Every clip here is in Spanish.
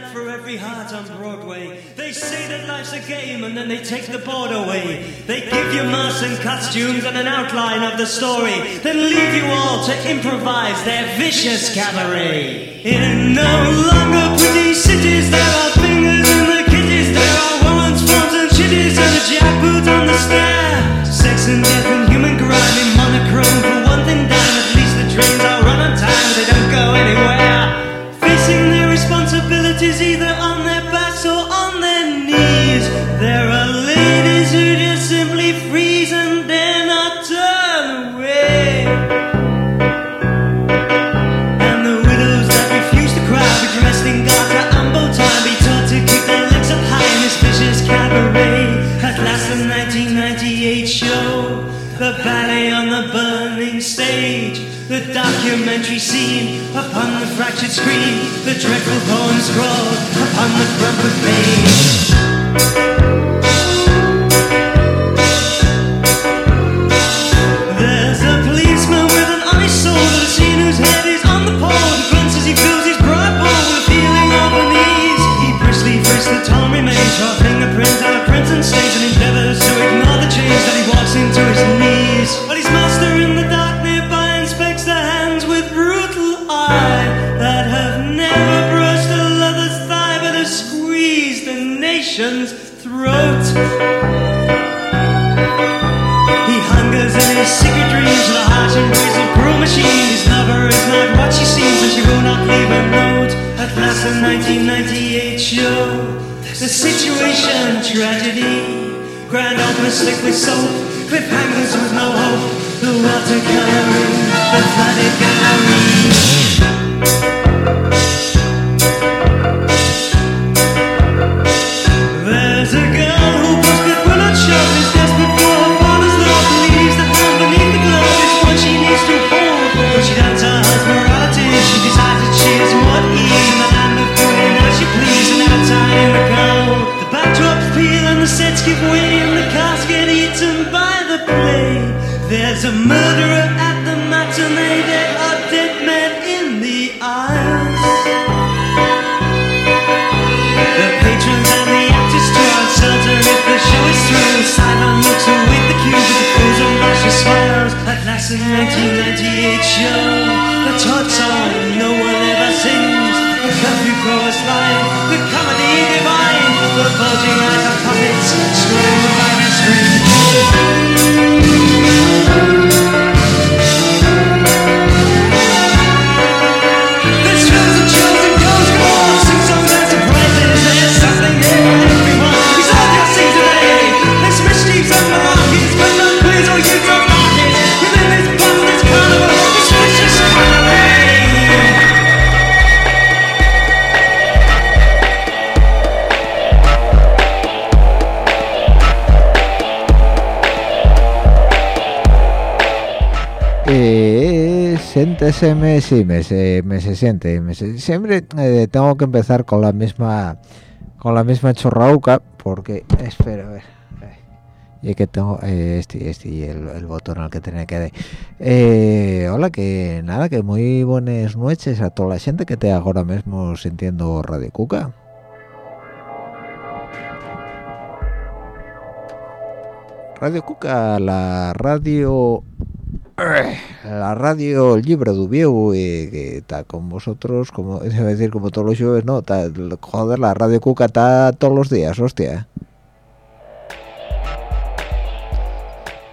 light for every heart on Broadway. They say that life's a game and then they take the board away. They give you masks and costumes and an outline of the story, then leave you all to improvise their vicious cabaret. In no longer pretty cities, there are fingers in the kitties, there are warrants, forms, and chitties, and a jackboot on the stair. Sex and death and human grime in monochrome for one thing dime. At least the trains are documentary scene upon the fractured screen, the dreadful poem scrawled upon the crumpled page. There's a policeman with an that has seen whose head is on the pole and grunts as he fills his broad bowl with a feeling of unease. He briskly frisks the torn remains, draw fingerprints out of prints and stains the harsh of cruel machine. His lover is not what she seems, and she will not leave a note. At last, the 1998 show. The situation, tragedy. Grand opener slick with soap. Cliffhangers with no hope. The watercoloring, the flooded gallery. Siénteseme, sí, me se, me se siente. Me se- siempre eh, tengo que empezar con la misma con la misma chorrauca porque espera a ver eh, y que tengo eh, este este el, botón al que tenía que dar. Hola que nada que muy buenas noches a toda la gente que esté ahora mismo sintiendo Radio Cuca Radio Cuca la radio la radio libre de Vieu y que está con vosotros como es decir como todos los jueves no está, joder la radio cuca está todos los días hostia.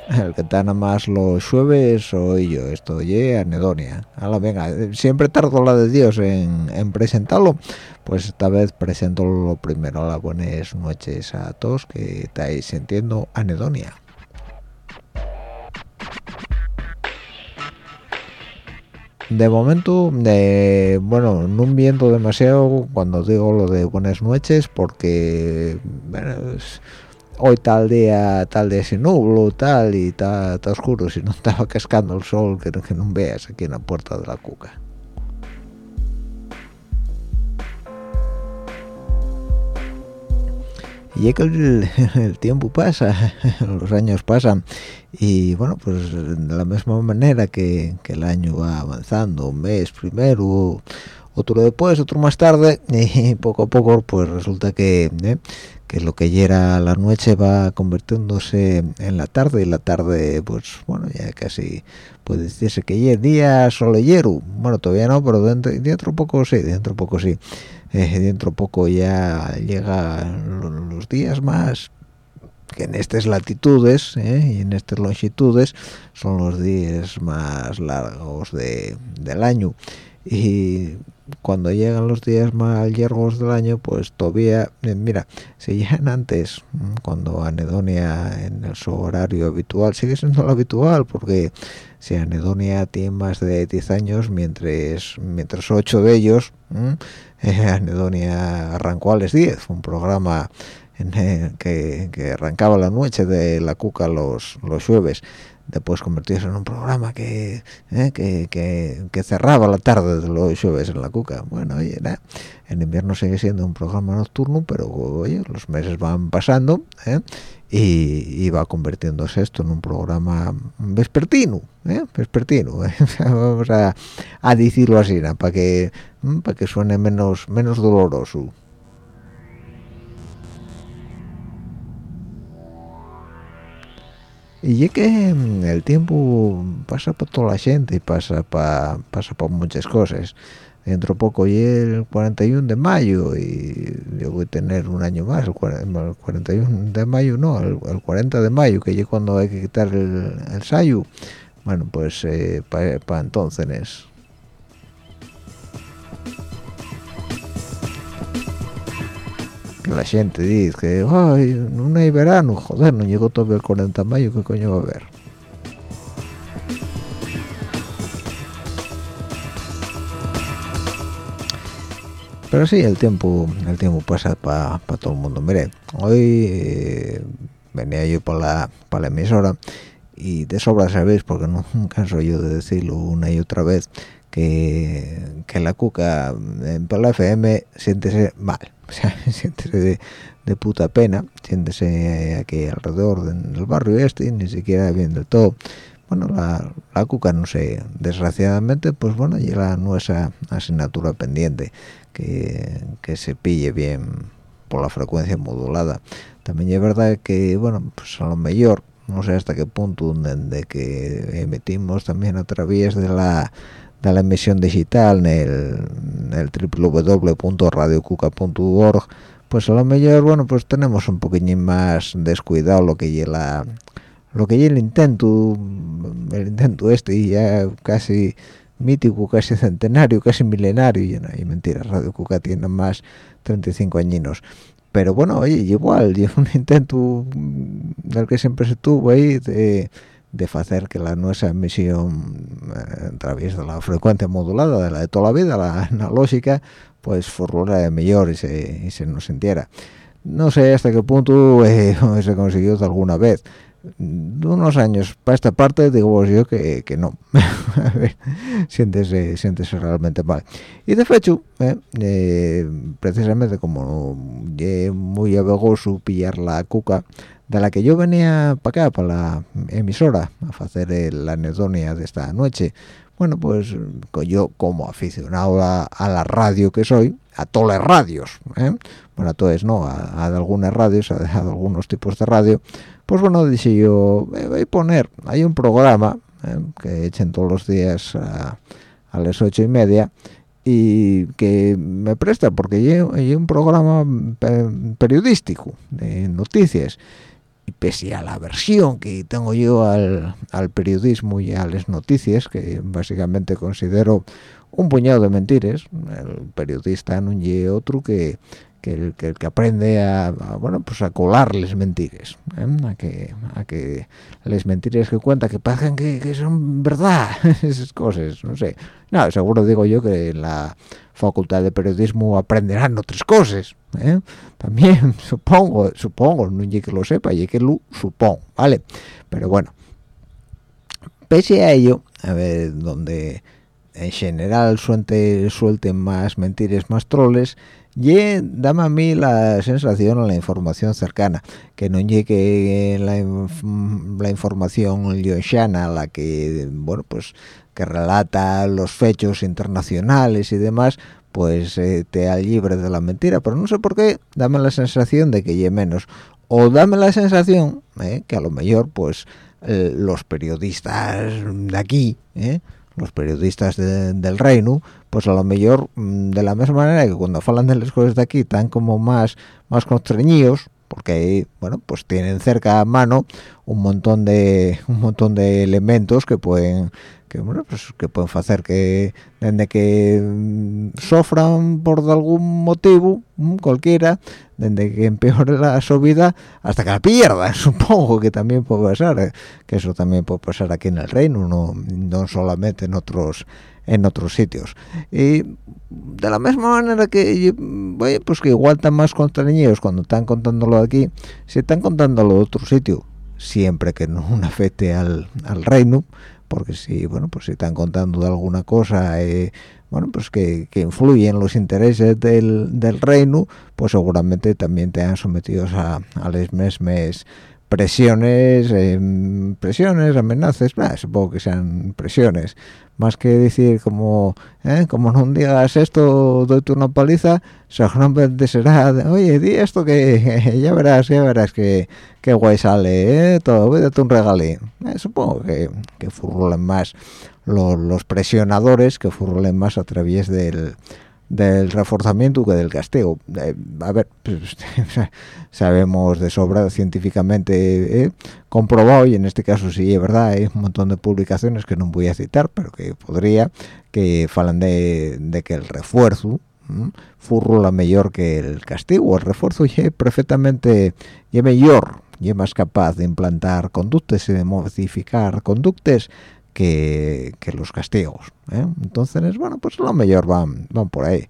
El que está nada más los jueves soy yo estoy eh, anedonia. Hala, venga siempre tardo la de Dios en, en presentarlo. Pues esta vez presento lo primero las buenas noches a todos que estáis sintiendo anedonia de momento de bueno no viento demasiado cuando digo lo de buenas noches porque hoy tal día tal día sin nublo tal y está oscuro si no estaba cascando el sol que, que no veas aquí en la puerta de la cuca y es que el, el tiempo pasa, los años pasan y bueno, pues de la misma manera que, el año va avanzando, un mes primero, otro después otro más tarde y poco a poco pues resulta que ¿eh? que lo que ya era la noche va convirtiéndose en la tarde y la tarde pues bueno ya casi puede decirse que ya día soleyero bueno todavía no pero dentro, dentro poco sí dentro poco sí eh, dentro poco ya llega los días más que en estas latitudes ¿eh? y en estas longitudes son los días más largos de, del año y cuando llegan los días más largos del año pues todavía eh, mira se llegan antes cuando anedonia en el su horario habitual sigue siendo lo habitual porque si anedonia tiene más de 10 años mientras mientras 8 de ellos eh, anedonia arrancó a las 10 un programa que, arrancaba la noche de la cuca los, los jueves después convertirse en un programa que, eh, que, que, que, cerraba la tarde de los jueves en la cuca. Bueno, oye, nah, en invierno sigue siendo un programa nocturno, pero oye, los meses van pasando eh, y, va convirtiéndose esto en un programa vespertino, eh, vespertino. Vamos a, decirlo así, para que para que suene menos menos doloroso. Y es que el tiempo pasa por toda la gente y pasa para pasa por muchas cosas. Dentro poco y el 41 de mayo y yo voy a tener un año más el 41 de mayo no el, 40 de mayo que es cuando hay que quitar el, el sayo. Bueno pues eh, para entonces que la gente dice que ay no hay verano joder no llegó todavía el 40 de mayo qué coño va a haber pero sí el tiempo el tiempo pasa para todo el mundo. Mire hoy eh, venía yo para la para la emisora y de sobra sabéis porque no canso yo de decirlo una y otra vez que, que la cuca en la FM siéntese mal o sea, siéntese de, puta pena, siéntese aquí alrededor del barrio este, ni siquiera bien del todo. Bueno, la, la cuca, no sé, desgraciadamente, pues bueno, llega nuestra asignatura pendiente, que, que se pille bien por la frecuencia modulada. También es verdad que, bueno, pues a lo mejor, no sé hasta qué punto, de que emitimos también a través de la de la emisión digital en el, el www.radiocuca.org pues a lo mejor bueno pues tenemos un poquillín más descuidado lo que lleva lo que el intento el intento este y ya casi mítico casi centenario casi milenario y no hay mentiras Radio Cuca tiene más 35 añinos. Pero bueno oye igual lleva un intento del que siempre se tuvo ahí de de hacer que la nuestra emisión eh, a través de la frecuencia modulada de la de toda la vida, la analógica, pues fuera mejor y se, y se nos sintiera. No sé hasta qué punto eh, se consiguió alguna vez. De unos años para esta parte digo yo que, que no. a ver, siéntese, siéntese realmente mal. Y de hecho, eh, eh, precisamente como muy abegoso pillar la cuca, de la que yo venía para acá, para la emisora, a hacer la anedonia de esta noche. Bueno, pues yo como aficionado a, la radio que soy, a todas las radios, ¿eh? bueno, a todas no, a, algunas radios, a, algunos tipos de radio, pues bueno, dije yo, voy a poner, hay un programa ¿eh? que echen todos los días a, las ocho y media, y que me presta porque hay un programa periodístico de noticias y pese a la aversión que tengo yo al, al, periodismo y a las noticias, que básicamente considero un puñado de mentiras, el periodista no es otro que, que, el, que, el, que aprende a, a, bueno pues a colarles mentiras, ¿eh? a que a que les mentiras que cuenta que pagan que, que son verdad, esas cosas, no sé. No, seguro digo yo que la facultad de periodismo aprenderán otras cosas ¿eh? también supongo supongo no hay que lo sepa y que lo supongo vale pero bueno pese a ello a ver donde en general suelte, suelten más mentiras más troles y dame a mí la sensación o la información cercana. Que no llegue la, la información lioshana la que bueno pues que relata los fechos internacionales y demás pues eh, te ha libre de la mentira. Pero no sé por qué dame la sensación de que ye menos. O dame la sensación eh, que a lo mejor pues eh, los periodistas de aquí los periodistas del reino pues a lo mejor mm, de la misma manera que cuando hablan de las cosas de aquí están como más más constreñidos porque bueno pues tienen cerca a mano un montón de un montón de elementos que pueden que bueno pues que pueden hacer que desde que mm, sofran por algún motivo mm, cualquiera desde que empeore la su vida hasta que la pierda supongo que también puede pasar eh, que eso también puede pasar aquí en el reino no, no solamente en otros en otros sitios. Y de la misma manera que pues que igual están más constreñidos cuando están contándolo aquí si están contándolo de otro sitio siempre que no afecte al, al reino porque si bueno pues si están contando de alguna cosa eh, bueno pues que, que influyen los intereses del, del, reino pues seguramente también te han sometidos a, a las mismas presiones eh, presiones amenazas supongo que sean presiones más que decir como ¿eh? como no digas esto doy una paliza seguramente será oye di esto que ya verás ya verás que, que guay sale ¿eh? todo date un regalín eh, supongo que, que furrulen más los, los presionadores que furrulen más a través del del reforzamiento que del castigo. Eh, a ver, pues, sabemos de sobra científicamente eh, comprobado, y en este caso sí es verdad, hay un montón de publicaciones que no voy a citar, pero que podría, que falan de, que el refuerzo furrula mejor que el castigo. El refuerzo es perfectamente y mejor, y más capaz de implantar conductas y de modificar conductas que, los castigos. ¿eh? Entonces, bueno, pues lo mejor van, van por ahí.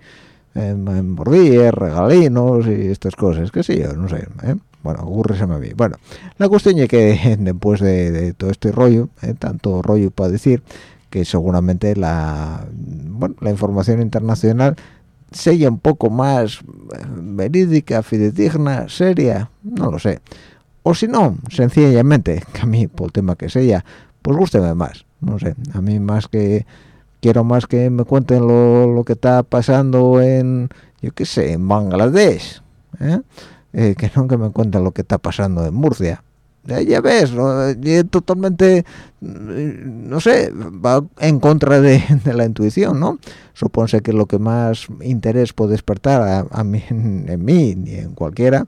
En, regalinos y estas cosas, que sí, yo no sé. ¿eh? Bueno, ocurre a mí. Bueno, la cuestión es que después de, todo este rollo, ¿eh? tanto rollo para decir, que seguramente la, bueno, la información internacional sea un poco más verídica, fidedigna, seria, no lo sé. O si no, sencillamente, que a mí, por el tema que sea, pues gústeme más no sé a mí más que quiero más que me cuenten lo, que está pasando en yo qué sé en Bangladesh ¿eh? Eh, que no que me cuenten lo que está pasando en Murcia ya ves totalmente mm, no sé va en contra de, la intuición no supone que lo que más interés puede despertar a, mí en, mí ni en cualquiera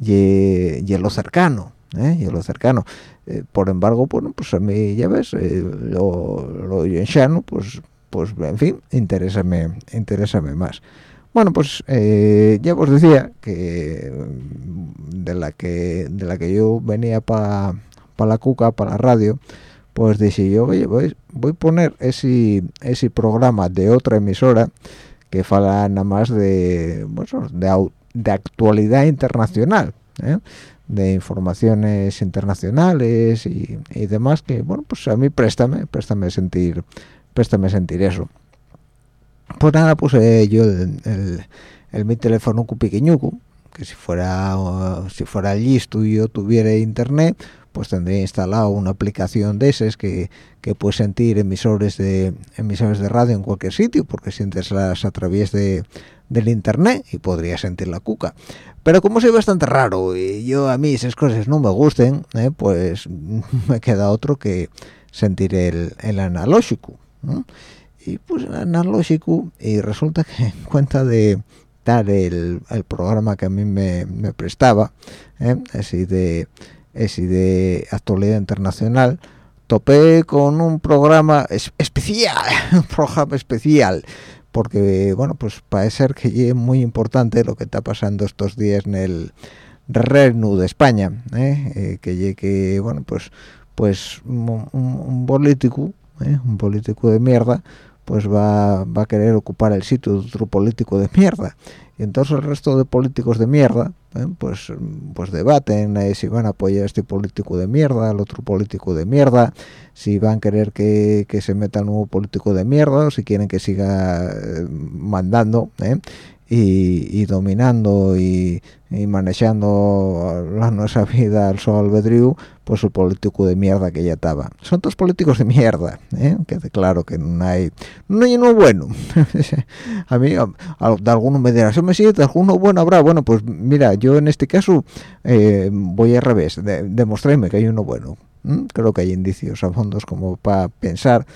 y, lo cercano ¿eh? y lo cercano eh, por embargo bueno pues a mí ya ves eh, lo, lo llano pues pues en fin interésame interésame más bueno pues eh, ya os decía que mm, de la que de la que yo venía para la cuca para la radio pues dije yo oye voy, voy a poner ese ese programa de otra emisora que fala nada más de bueno, de, de actualidad internacional ¿eh? De informaciones internacionales y, demás que bueno pues a mí préstame préstame sentir préstame sentir eso. Pues nada puse yo el, el, mi teléfono pequeñuco que si fuera si fuera listo y yo tuviera internet pues tendría instalado una aplicación de esas que, que puede sentir emisores de emisores de radio en cualquier sitio porque sientes las a través de del internet y podría sentir la cuca pero como soy bastante raro y yo a mí esas cosas no me gusten ¿eh? pues me queda otro que sentir el, el analógico y pues el analógico y resulta que en cuenta de dar el, el programa que a mí me, me prestaba ¿eh? así de de actualidad internacional topé con un programa especial un programa especial porque bueno pues parece que es muy importante lo que está pasando estos días en el Reino de España ¿eh? Eh, que llegue bueno pues pues un, político ¿eh? un político de mierda pues va, va a querer ocupar el sitio de otro político de mierda y entonces el resto de políticos de mierda ¿eh? pues pues debaten eh, si van a apoyar a este político de mierda al otro político de mierda si van a querer que, se meta el nuevo político de mierda o si quieren que siga eh, mandando y, dominando y y manejando la nuestra vida al sol albedrío pues el político de mierda que ya estaba. Son todos políticos de mierda ¿eh? que claro que no hay no hay uno bueno. A mí de alguno me dirá me sigue de alguno bueno habrá bueno pues mira yo en este caso eh, voy al revés de, que hay uno bueno creo que hay indicios a fondos como para pensar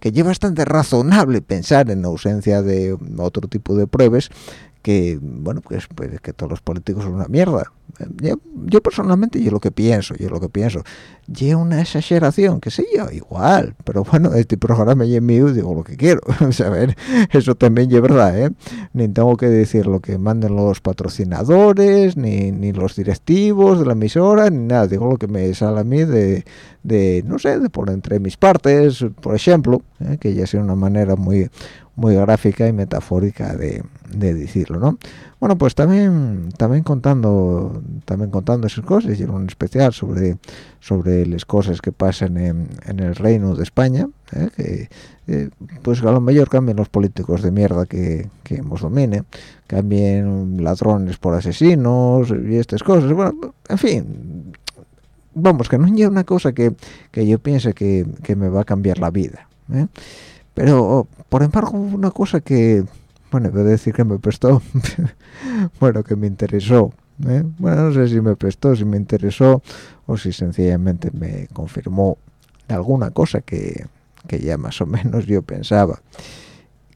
que es bastante razonable pensar en ausencia de otro tipo de pruebas que bueno pues, pues, que todos los políticos son una mierda yo, personalmente yo lo que pienso yo lo que pienso yo una exageración que sé yo igual pero bueno este programa es mío digo lo que quiero saber eso también es verdad ¿eh? ni tengo que decir lo que manden los patrocinadores ni, ni los directivos de la emisora ni nada digo lo que me sale a mí de, de no sé de por entre mis partes por ejemplo ¿eh? que ya sea una manera muy muy gráfica y metafórica de, decirlo, ¿no? Bueno, pues también también contando también contando esas cosas y en un especial sobre sobre las cosas que pasan en, el reino de España, ¿eh? que eh, pues a lo mejor cambian los políticos de mierda que, que nos domine, cambien ladrones por asesinos y estas cosas, bueno, en fin, vamos, que no es una cosa que, que yo piense que, que me va a cambiar la vida, ¿eh? pero por embargo una cosa que bueno voy a decir que me prestó bueno que me interesó ¿eh? bueno no sé si me prestó si me interesó o si sencillamente me confirmó alguna cosa que, que ya más o menos yo pensaba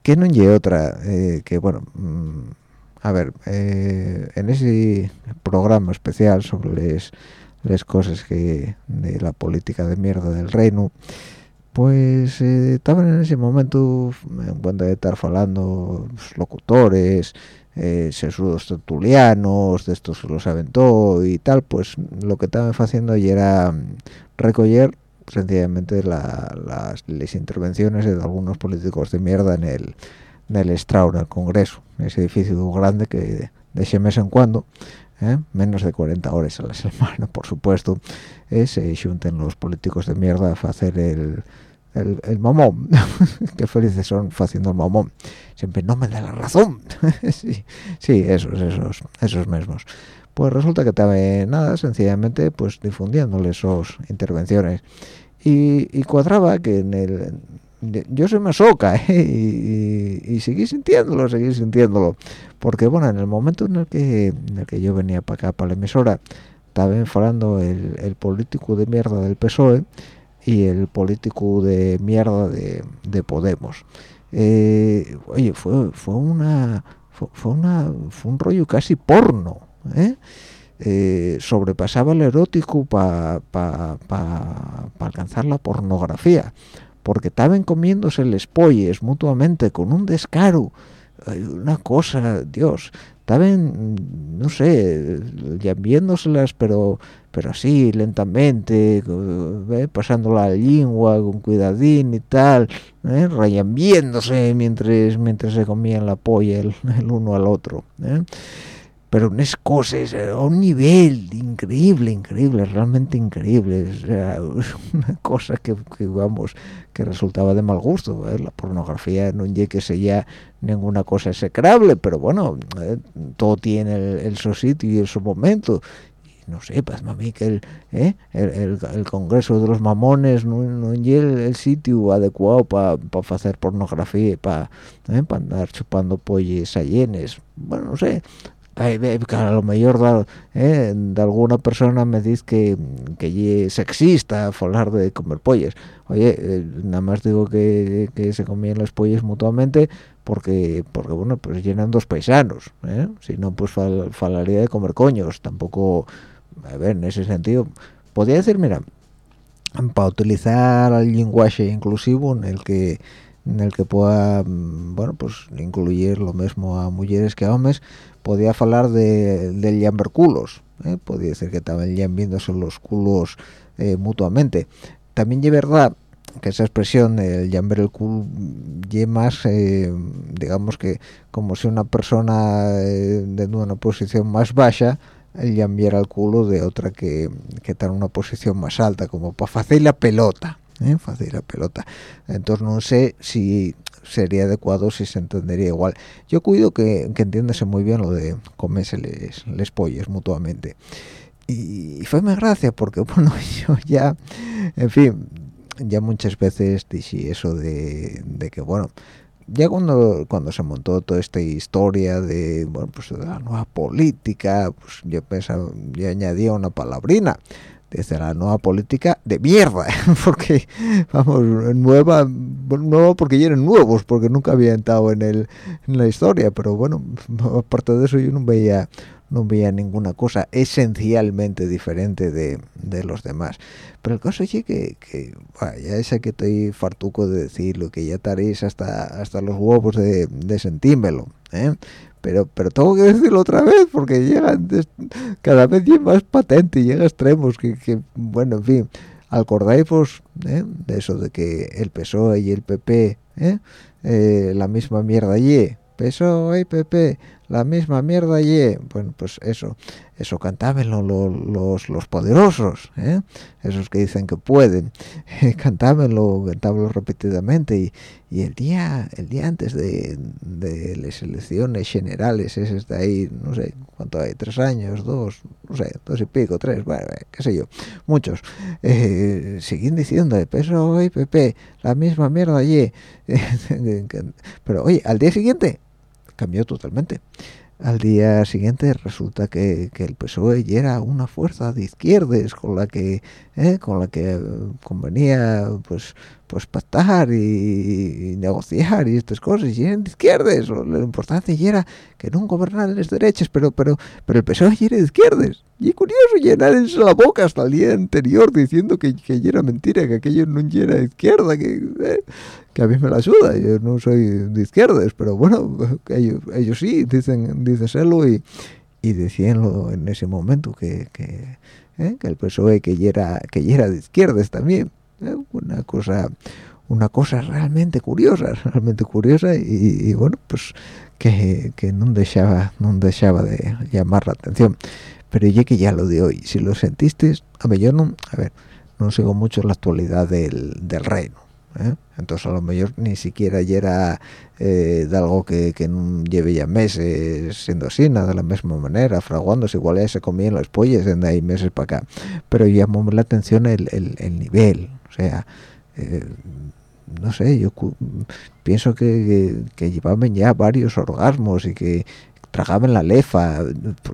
que no hay otra eh, que bueno mm, a ver eh, en ese programa especial sobre las cosas que de la política de mierda del reino pues eh, estaban en ese momento en cuanto de estar hablando pues, locutores eh, sesudos tertulianos de estos que los aventó y tal pues lo que estaban haciendo era mm, recoger sencillamente las, intervenciones de algunos políticos de mierda en el en el estrado, en el Congreso, ese edificio grande que de ese mes en cuando ¿eh? menos de 40 horas a la semana, por supuesto, eh, se junten los políticos de mierda a hacer el, el, mamón. Qué felices son haciendo el mamón. Siempre no me da la razón. sí, sí, esos, esos, esos mismos. Pues resulta que también nada, sencillamente, pues difundiéndole esas intervenciones. Y, y cuadraba que en el yo soy masoca ¿eh? y, y, seguí sintiéndolo, seguí sintiéndolo, porque bueno, en el momento en el que, en el que yo venía para acá, para la emisora, estaba hablando el, el, político de mierda del PSOE y el político de mierda de, de Podemos. Eh, oye, fue, fue una fue, una fue un rollo casi porno, ¿eh? Eh, sobrepasaba el erótico para pa, pa, alcanzar la pornografía porque estaban comiéndose les polles mutuamente con un descaro una cosa dios estaban no sé viéndoselas pero pero así lentamente ¿eh? pasando la lengua con cuidadín y tal ¿eh? rayambiéndose mientras mientras se comían la polla el, uno al otro ¿eh? pero unas cosas a un nivel increíble, increíble, realmente increíble. una cosa que, vamos, que resultaba de mal gusto. ¿eh? La pornografía no llegue que sea ninguna cosa execrable, pero bueno, ¿eh? todo tiene el, su sitio y el su momento. Y no sé, pues mami, que el, ¿eh? el, el, Congreso de los Mamones no, no es el, sitio adecuado para hacer pornografía, para andar chupando polles allenes. Bueno, no sé, a lo mejor eh, de alguna persona me dice que, que es sexista hablar de comer pollas oye eh, nada más digo que, se comían las pollas mutuamente porque porque bueno pues llenan dos paisanos ¿eh? si no pues falaría de comer coños tampoco a ver en ese sentido podría decir mira para utilizar el lenguaje inclusivo en el que en el que pueda mm, bueno pues incluir lo mismo a mujeres que a hombres podía hablar de, del llamber culos ¿eh? podía decir que también viéndose los culos eh, mutuamente también es verdad que esa expresión el llamber el culo y más eh, digamos que como si una persona de una posición más baja el el culo de otra que, que está en una posición más alta como para hacer la pelota ¿eh? fácil la pelota entonces no sé si sería adecuado si se entendería igual yo cuido que, que muy bien lo de comerse les, les pollos mutuamente y, fue mi gracia porque bueno yo ya en fin ya muchas veces dije eso de, de que bueno ya cuando cuando se montó toda esta historia de bueno pues de la nueva política pues yo pensaba yo añadía una palabrina desde la nueva política de mierda porque vamos nueva nueva porque ya eran nuevos porque nunca había entrado en el en la historia pero bueno aparte de eso yo no veía no veía ninguna cosa esencialmente diferente de, de los demás. Pero el caso es que, que ya sé que estoy fartuco de decirlo, que ya estaréis hasta hasta los huevos de, de sentímelo, ¿eh? pero pero tengo que decirlo otra vez porque llega cada vez más patente y llega a extremos que, que bueno, en fin, acordáis pues, ¿eh? de eso de que el PSOE y el PP. Eh, la misma mierda allí, PSOE y PP, la misma mierda y bueno pues eso eso cantábenlo los, los poderosos ¿eh? esos que dicen que pueden cantábenlo cantábenlo repetidamente y, y, el día el día antes de, de las elecciones generales ese está ahí no sé cuánto hay tres años dos no sé dos y pico tres bueno qué sé yo muchos eh, siguen diciendo de peso hoy PP la misma mierda allí pero oye al día siguiente cambió totalmente. Al día siguiente resulta que, el PSOE ya era una fuerza de izquierdas con la que eh, con la que convenía pues pues pactar y, negociar y estas cosas y eran de izquierdas lo, importante era que no gobernaran las derechas pero pero pero el PSOE era de izquierdas. Y curioso llenarse la boca hasta el día anterior diciendo que, que era mentira que aquello no era de izquierda que, eh, que a mí me la ayuda yo no soy de izquierdas pero bueno ellos, ellos sí dicen díceselo y y decíanlo en ese momento que, que, eh, que el PSOE que era que era de izquierdas también una cosa una cosa realmente curiosa realmente curiosa y, bueno pues que, que no dejaba no dejaba de llamar la atención pero ya que ya lo de hoy si lo sentiste a ver yo no a ver no sigo mucho la actualidad del, del reino ¿eh? entonces a lo mejor ni siquiera ya era eh, de algo que, que lleve ya meses siendo así nada de la misma manera fraguándose igual ya se comían los pollos de ahí meses para acá pero llamó la atención el, el nivel o sea eh, no sé yo pienso que, que, llevaban ya varios orgasmos y que tragaban la lefa.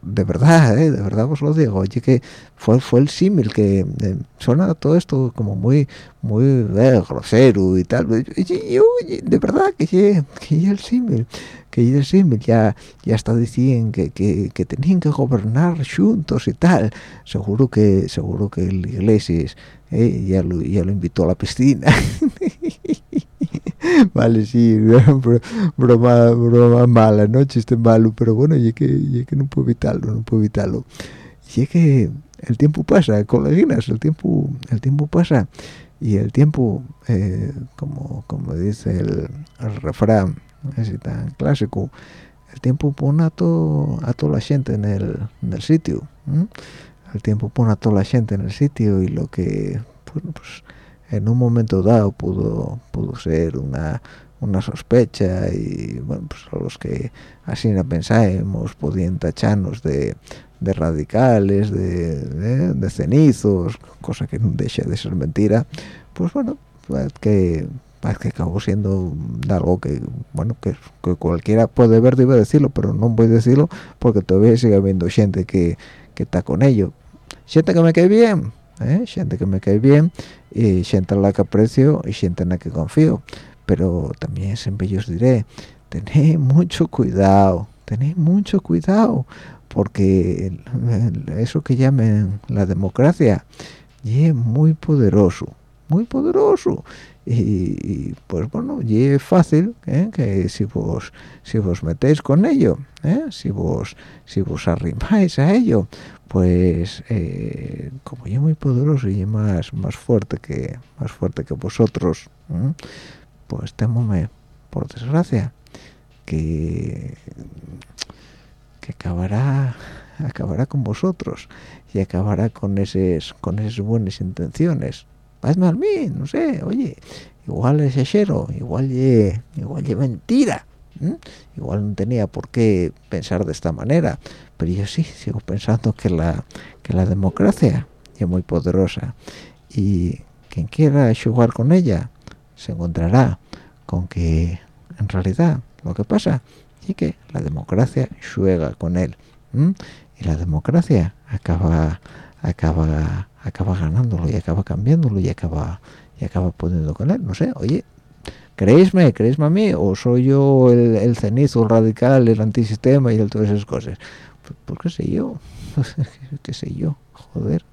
De verdad ¿eh? de verdad os lo digo. Oye que fue fue el símil que eh, suena todo esto como muy muy eh, grosero y tal yo, de verdad que que el símil que el símil ya ya está diciendo que, que, que, tenían que gobernar juntos y tal. Seguro que seguro que el Iglesias ya lo ya lo invitó a la piscina vale, sí, broma, broma mala, ¿no? Chiste malo, pero bueno, y que, y que no puedo evitarlo, no puedo evitarlo. Y que el tiempo pasa, coleguinas, el tiempo, el tiempo pasa, y el tiempo, eh, como, como dice el, refrán, ese tan clásico, el tiempo pone a, todo, a toda la gente en el, en el sitio, el tiempo pone a toda la gente en el sitio y lo que, pues, pues en un momento dado pudo pudo ser una, una sospecha y bueno pues a los que así no pensábamos podían tacharnos de, de radicales de, de, cenizos cosa que no deja de ser mentira pues bueno que que acabó siendo algo que bueno que, cualquiera puede ver debe decirlo pero no voy a decirlo porque todavía sigue habiendo gente que, que está con ello gente que me cae bien ¿eh? gente que me cae bien y gente a la que aprecio y gente en la que confío. Pero también siempre yo os diré tenéis mucho cuidado tenéis mucho cuidado porque eso que llamen la democracia es muy poderoso muy poderoso y, pues bueno y es fácil ¿eh? que si vos si vos metéis con ello ¿eh? si vos si vos arrimáis a ello pues eh, como yo muy poderoso y más más fuerte que más fuerte que vosotros pues temome por desgracia que que acabará acabará con vosotros y acabará con esas con esas buenas intenciones hazme a mí no sé oye igual es exagero igual es igual mentira igual no tenía por qué pensar de esta manera pero yo sí sigo pensando que la que la democracia es muy poderosa y quien quiera jugar con ella se encontrará con que en realidad lo que pasa es que la democracia juega con él y la democracia acaba acaba acaba ganándolo y acaba cambiándolo y acaba y acaba poniendo con él. No sé oye creéisme creéisme a mí o soy yo el, cenizo el radical el antisistema y el, todas esas cosas. Pues, pues qué sé yo qué sé yo joder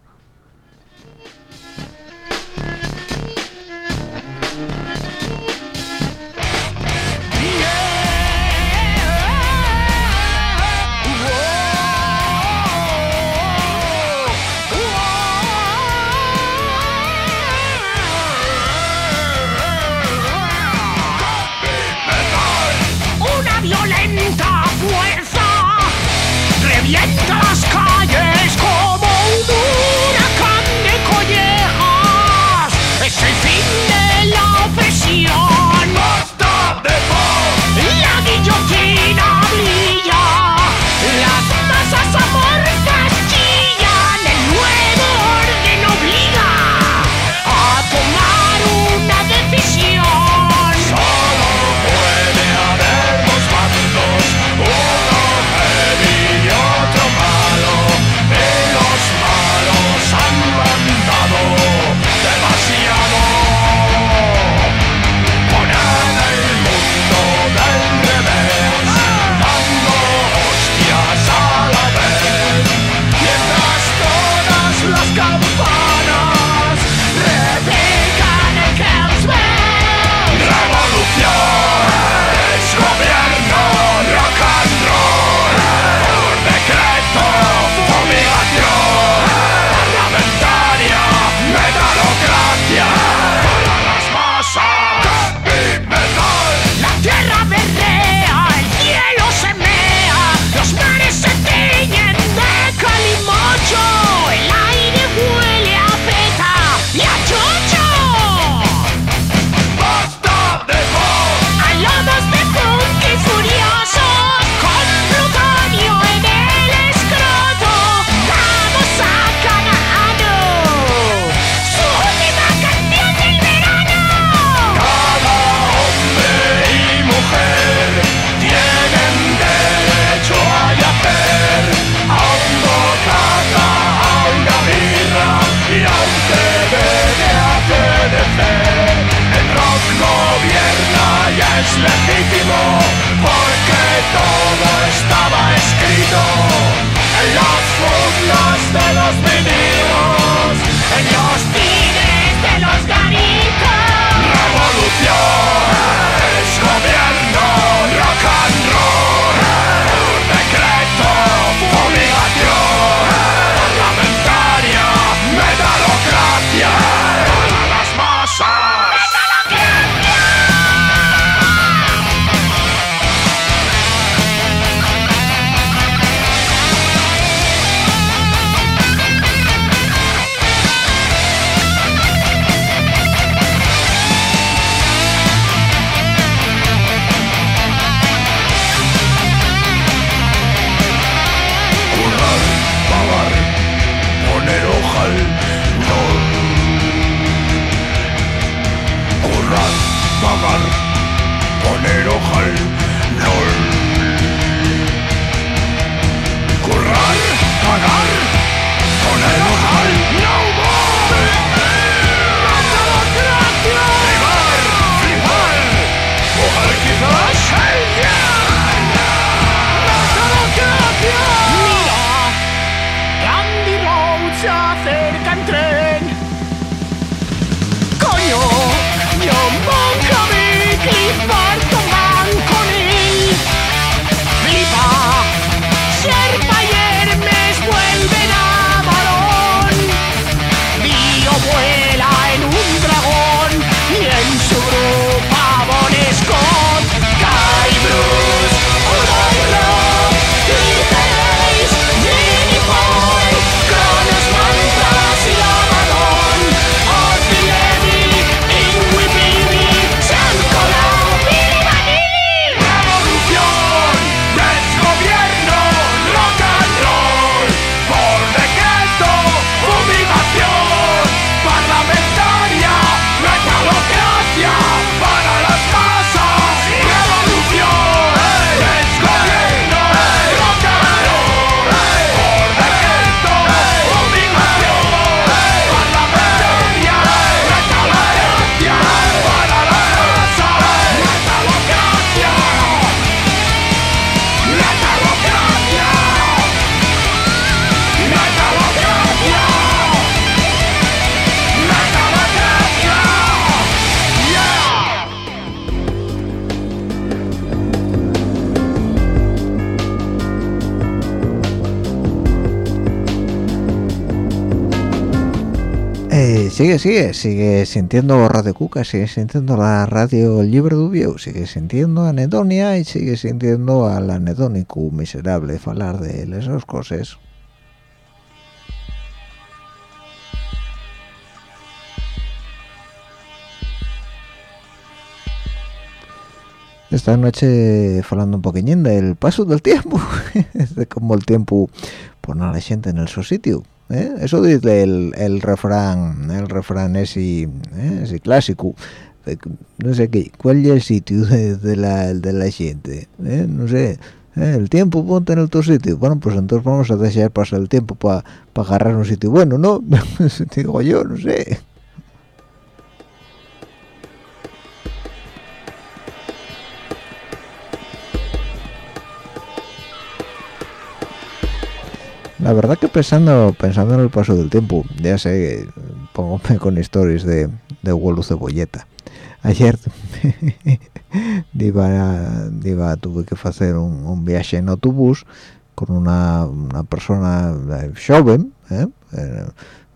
sigue, sigue, sintiendo Radio Cuca, sigue sintiendo la radio Libre Dubio, sigue sintiendo anedonia y sigue sintiendo al anedónico miserable hablar de esas cosas. esta noche hablando un poquillín del paso del tiempo de cómo el tiempo pone a la gente en el su sitio ¿eh? eso dice el, refrán el refrán ese, ¿eh? ese clásico. No sé qué cuál es el sitio de, la de la gente ¿eh? no sé. El tiempo ponte en el otro sitio. Bueno pues entonces vamos a dejar pasar el tiempo para agarrar un sitio bueno no digo yo no sé la verdad que pensando pensando en el paso del tiempo ya sé póngame con historias de de vuelo cebolleta ayer iba, tuve que hacer un, viaje en autobús con una, persona eh, joven ¿eh? Eh,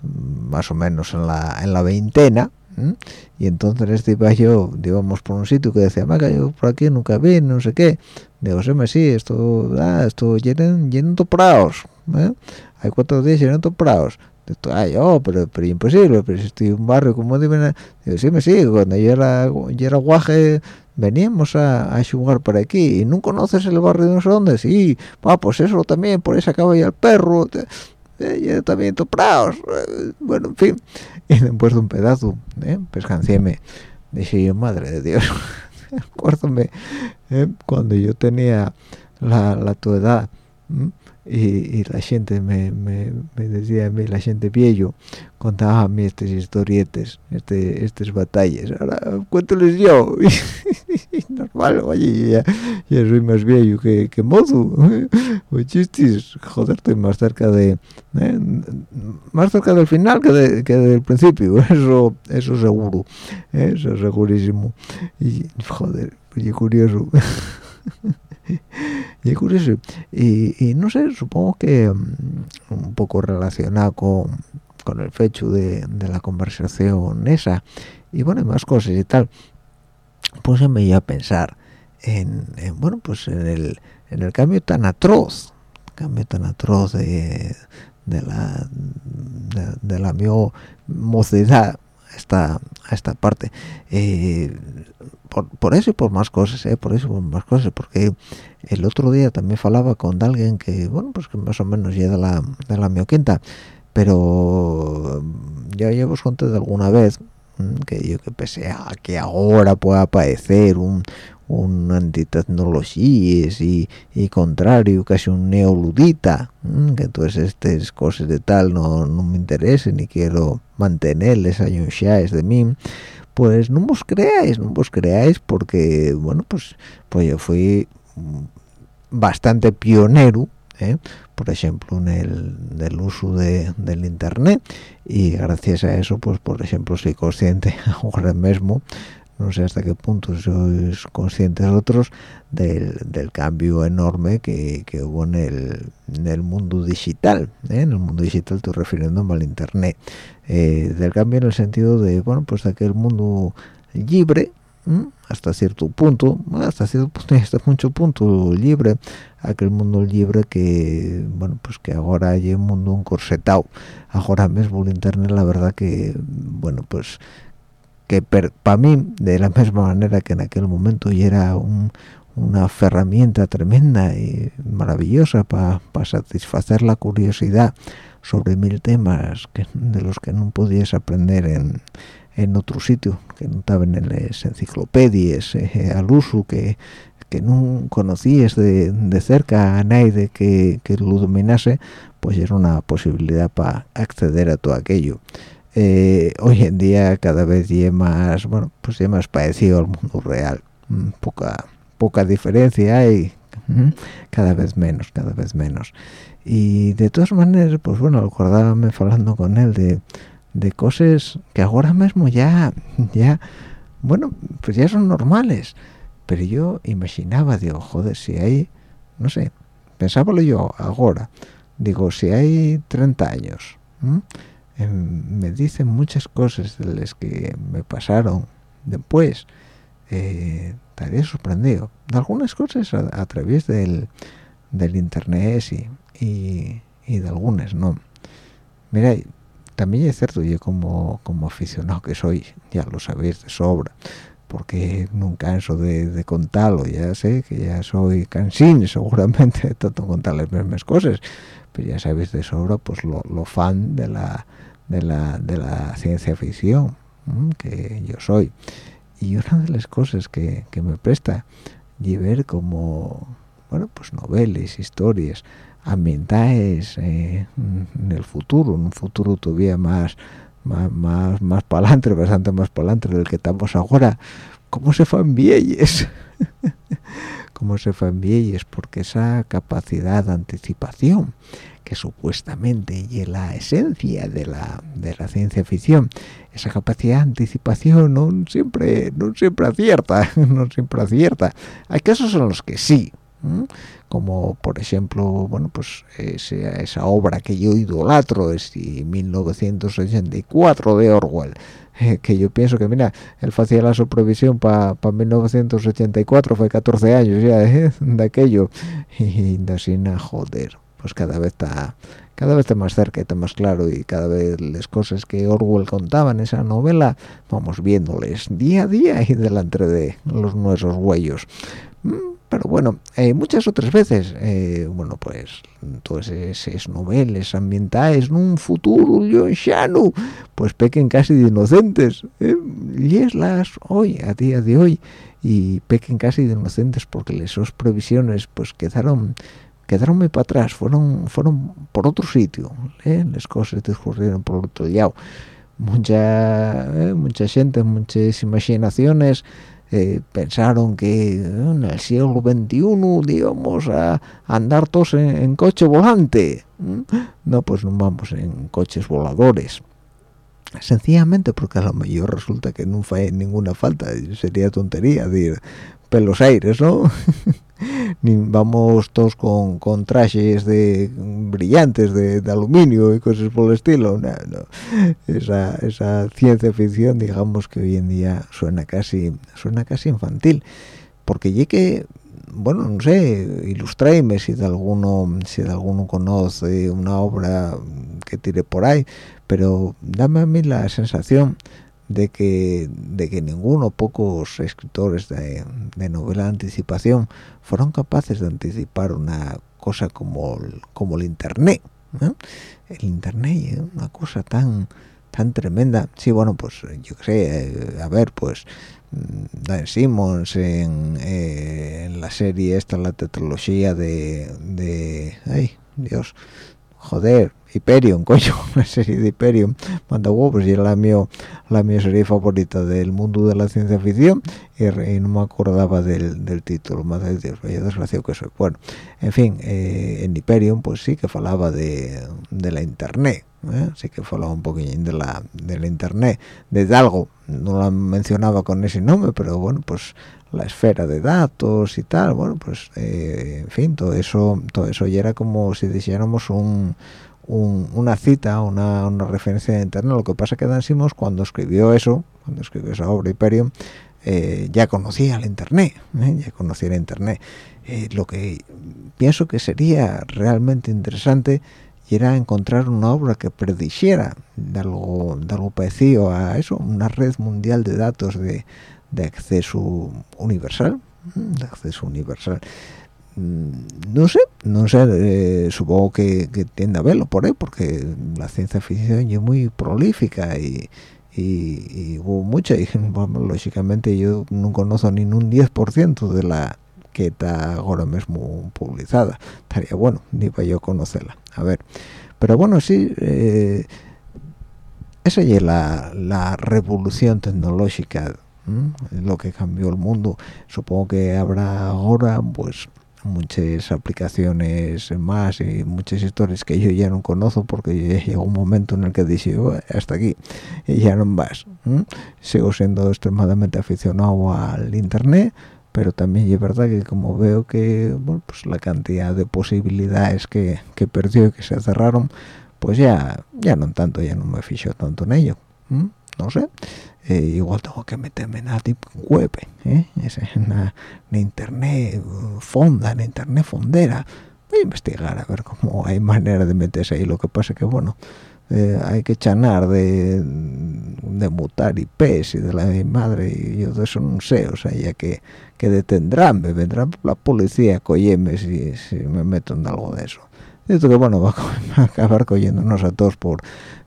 más o menos en la en la veintena y entonces iba yo íbamos por un sitio que decía Maga, yo por aquí nunca vi no sé qué digo me sí esto ah, esto llenen llenen prados ¿eh? hay cuatro días llenen prados ay oh pero pero imposible pero si estoy en un barrio como digo sí me sí cuando yo era yo era guaje veníamos a, a jugar por aquí y no conoces el barrio de no sé dónde sí va pues eso también por eso acaba ya el perro eh, yo también topraos eh, bueno en fin y después de un pedazo ¿eh? pescanciéme dije yo madre de Dios acuérdame ¿eh? cuando yo tenía la, la tu edad y, la gente me, me, decía a mí, la gente viejo, contaba a mí estas historietes, este, estas batallas. Ahora cuéntoles yo. Normal, oye, ya, ya, soy más viejo que, que mozo. O chistes, joder, estoy más cerca de... Eh, más cerca del final que, que del principio, eso eso seguro, eso segurísimo. Y, joder, oye, curioso. y curioso. Y, no sé supongo que mm, un poco relacionado con, con el fecho de, la conversación esa y bueno más cosas y tal pues me iba a pensar en, bueno pues en el en el cambio tan atroz cambio tan atroz de, de la de, la mi mocedad esta a esta parte eh, por, eso y por más cosas, ¿eh? por eso por más cosas, porque el otro día también falaba con alguien que, bueno, pues que más o menos llega de la, de la mioquinta, pero ya, ya os conté de alguna vez que yo que pese a que ahora pueda aparecer un, un antitecnologías y, y contrario, casi un neoludita, que entonces estas cosas de tal no, no me interesen y quiero mantenerles años de mí, pues no vos creáis, no vos creáis porque, bueno, pues, pues yo fui bastante pionero, ¿eh? por ejemplo, en el, uso de, del Internet y gracias a eso, pues, por ejemplo, soy consciente ahora mismo no sé hasta qué punto sois conscientes otros del, del cambio enorme que, que, hubo en el, en el mundo digital ¿eh? en el mundo digital estoy refiriéndome al internet. Eh, del cambio en el sentido de bueno pues de aquel mundo libre hasta cierto punto hasta cierto hasta mucho punto libre aquel mundo libre que bueno pues que ahora hay un mundo encorsetado. Ahora mismo el internet la verdad que bueno pues que para mí de la misma manera que en aquel momento ya era una herramienta tremenda y maravillosa para satisfacer la curiosidad sobre mil temas que, de los que no podías aprender en, en otro sitio, que no estaban en las enciclopedias eh, al uso, que, que no conocías de, de, cerca a nadie que, que lo dominase, pues era una posibilidad para acceder a todo aquello. Eh, hoy en día cada vez es más bueno pues es más parecido al mundo real. Mm, poca poca diferencia hay. Cada vez menos cada vez menos. Y de todas maneras pues bueno acordábame hablando con él de, de cosas que ahora mismo ya ya bueno pues ya son normales. Pero yo imaginaba digo joder si hay no sé pensábalo yo ahora. Digo si hay 30 años em, me dice muchas cosas de las que me pasaron después eh, sorprendido. De algunas cosas a, través del, del internet y, y, de algunas no. Mira también es cierto yo como como aficionado que soy ya lo sabéis de sobra porque nunca canso de, contarlo ya sé que ya soy cansín seguramente de tanto contar las mismas cosas pero ya sabéis de sobra pues lo, fan de la de la de la ciencia ficción que yo soy. Y una de las cosas que, me presta y ver como bueno pues novelas historias ambientadas eh, en el futuro en un futuro todavía más más más, más para adelante bastante más para adelante del que estamos ahora cómo se fan cómo se fan porque esa capacidad de anticipación que supuestamente es la esencia de la, de la ciencia ficción esa capacidad de anticipación no siempre no siempre acierta no siempre acierta hay casos en los que sí como por ejemplo bueno pues esa, obra que yo idolatro es 1984 de Orwell eh, que yo pienso que mira él hacía la supervisión para 1984 fue 14 años ya eh, de aquello y así joder pues cada vez está cada vez está más cerca está más claro y cada vez las cosas que Orwell contaba en esa novela vamos viéndoles día a día y delante de los nuestros huellos. Mm, pero bueno eh, muchas otras veces eh, bueno pues todas esas novelas ambientales en un futuro lejano pues pequen casi de inocentes eh, y es las hoy a día de hoy y pequen casi de inocentes porque esas previsiones pues quedaron quedaron muy para atrás fueron fueron por otro sitio ¿eh? las cosas discurrieron por otro lado mucha mucha gente muchas imaginaciones eh, pensaron que en el siglo XXI íbamos a andar todos en, coche volante. No, pues no vamos en coches voladores. Sencillamente porque a lo mejor resulta que no fue ninguna falta, sería tontería decir pelos aires, ¿no? ni vamos todos con, con trajes de brillantes de, aluminio y cosas por el estilo. Esa, esa ciencia ficción digamos que hoy en día suena casi suena casi infantil. Porque que bueno no sé ilustréme si de alguno si de alguno conoce una obra que tire por ahí pero dame a mí la sensación de que de que ninguno pocos escritores de, novela de anticipación fueron capaces de anticipar una cosa como el, como el internet el internet es una cosa tan tan tremenda. Sí bueno pues yo qué sé eh, a ver pues mm, Dan Simmons en, eh, en, la serie esta la tetralogía de, de ay Dios joder Hyperion, coño, la serie de Hyperion, manda huevos y era la mío, la mi serie favorita del mundo de la ciencia ficción y, no me acordaba del, del título, más de Dios, vaya desgraciado que soy. Bueno, en fin, eh, en Hyperion pues sí que falaba de, la internet, ¿eh? sí que falaba un poquillín de la, de internet, de algo, no la mencionaba con ese nombre, pero bueno, pues la esfera de datos y tal, bueno, pues eh, en fin, todo eso, todo eso ya era como si dijéramos un una cita, una, una, referencia de internet. Lo que pasa que Dan Simmons cuando escribió eso, cuando escribió esa obra Hyperion, eh, ya conocía el internet, ¿eh? ya conocía el internet. Eh, lo que pienso que sería realmente interesante era encontrar una obra que predijera de algo, de algo parecido a eso, una red mundial de datos de, de acceso universal, de acceso universal. Mm, no sé, no sé, eh, supongo que, tiende a verlo por ahí, porque la ciencia ficción es muy prolífica y, y, hubo mucha, y lógicamente yo no conozco ni un 10% de la que está ahora mismo publicada. Estaría bueno, ni para yo conocerla. A ver, pero bueno, sí, eh, esa es la, la revolución tecnológica, lo que cambió el mundo. Supongo que habrá ahora, pues, muchas aplicaciones más y muchas historias que yo ya no conozco porque llegó un momento en el que dije hasta aquí y ya no más sigo siendo extremadamente aficionado al internet pero también es verdad que como veo que bueno, pues la cantidad de posibilidades que, que perdió y que se cerraron pues ya ya no tanto ya no me fijo tanto en ello no sé eh, igual tengo que meterme en la web ¿eh? en, internet fonda en internet fondera. Voy a investigar a ver cómo hay manera de meterse ahí. Lo que pasa que bueno eh, hay que chanar de, de mutar IPs y de la madre y yo de eso no sé. O sea ya que, que detendrán me vendrá la policía a cogerme si, si me meto en algo de eso esto que bueno va a acabar cogiéndonos a todos por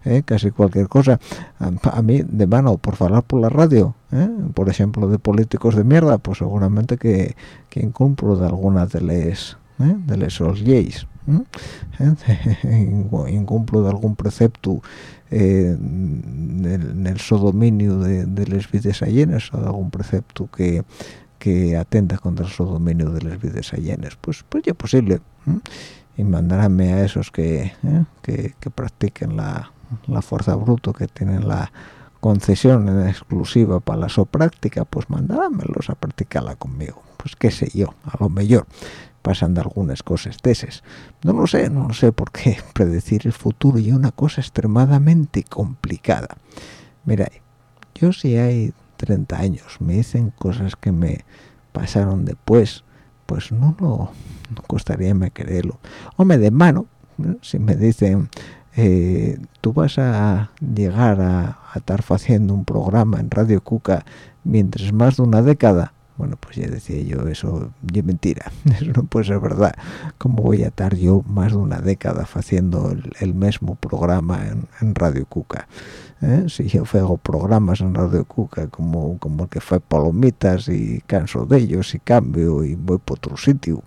¿eh? casi cualquier cosa a, mí de mano por hablar por la radio ¿eh? por ejemplo de políticos de mierda pues seguramente que, que incumplo de algunas de les ¿eh? de les leyes incumplo de algún precepto en el sodominio de, de las allenas o de algún precepto que que atenta contra el sodominio de las vidas allenas pues pues ya posible y mandarme a esos que, que, que practiquen la la fuerza bruto que tienen la concesión en exclusiva para la so práctica pues mandámelos a practicarla conmigo. Pues qué sé yo a lo mejor pasan de algunas cosas teses no lo sé no lo sé porque predecir el futuro y una cosa extremadamente complicada. Mira yo si hay 30 años me dicen cosas que me pasaron después pues no lo no costaría me creerlo me de mano si me dicen eh, tú vas a llegar a, estar haciendo un programa en Radio Cuca mientras más de una década bueno pues ya decía yo eso es mentira eso no puede ser verdad cómo voy a estar yo más de una década haciendo el, mismo programa en Radio Cuca ¿eh? si yo hago programas en Radio Cuca como como el que fue Palomitas y canso de ellos y cambio y voy por otro sitio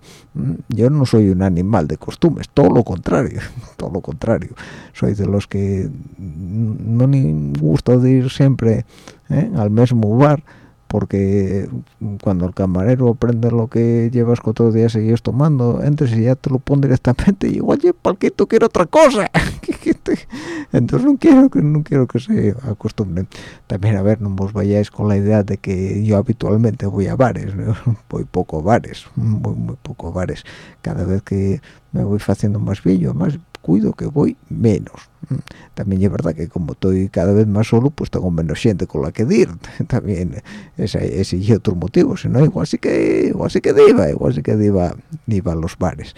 yo no soy un animal de costumbres todo lo contrario todo lo contrario soy de los que no ni gusto de ir siempre ¿eh? al mismo bar porque cuando el camarero aprende lo que llevas cuatro días seguidos tomando, entres y ya te lo pone directamente y oye, palquito, quiero otra cosa. Entonces no quiero no quiero que se acostumbren. También a ver, no os vayáis con la idea de que yo habitualmente voy a bares, voy poco a bares, muy muy poco a bares. Cada vez que me voy haciendo más viejo, más cuido que voy menos. Mm. también es verdad que como estoy cada vez más solo pues tengo menos gente con la que ir. También ese, ese y otro motivo si no igual sí que igual sí que iba igual sí que iba iba a los bares.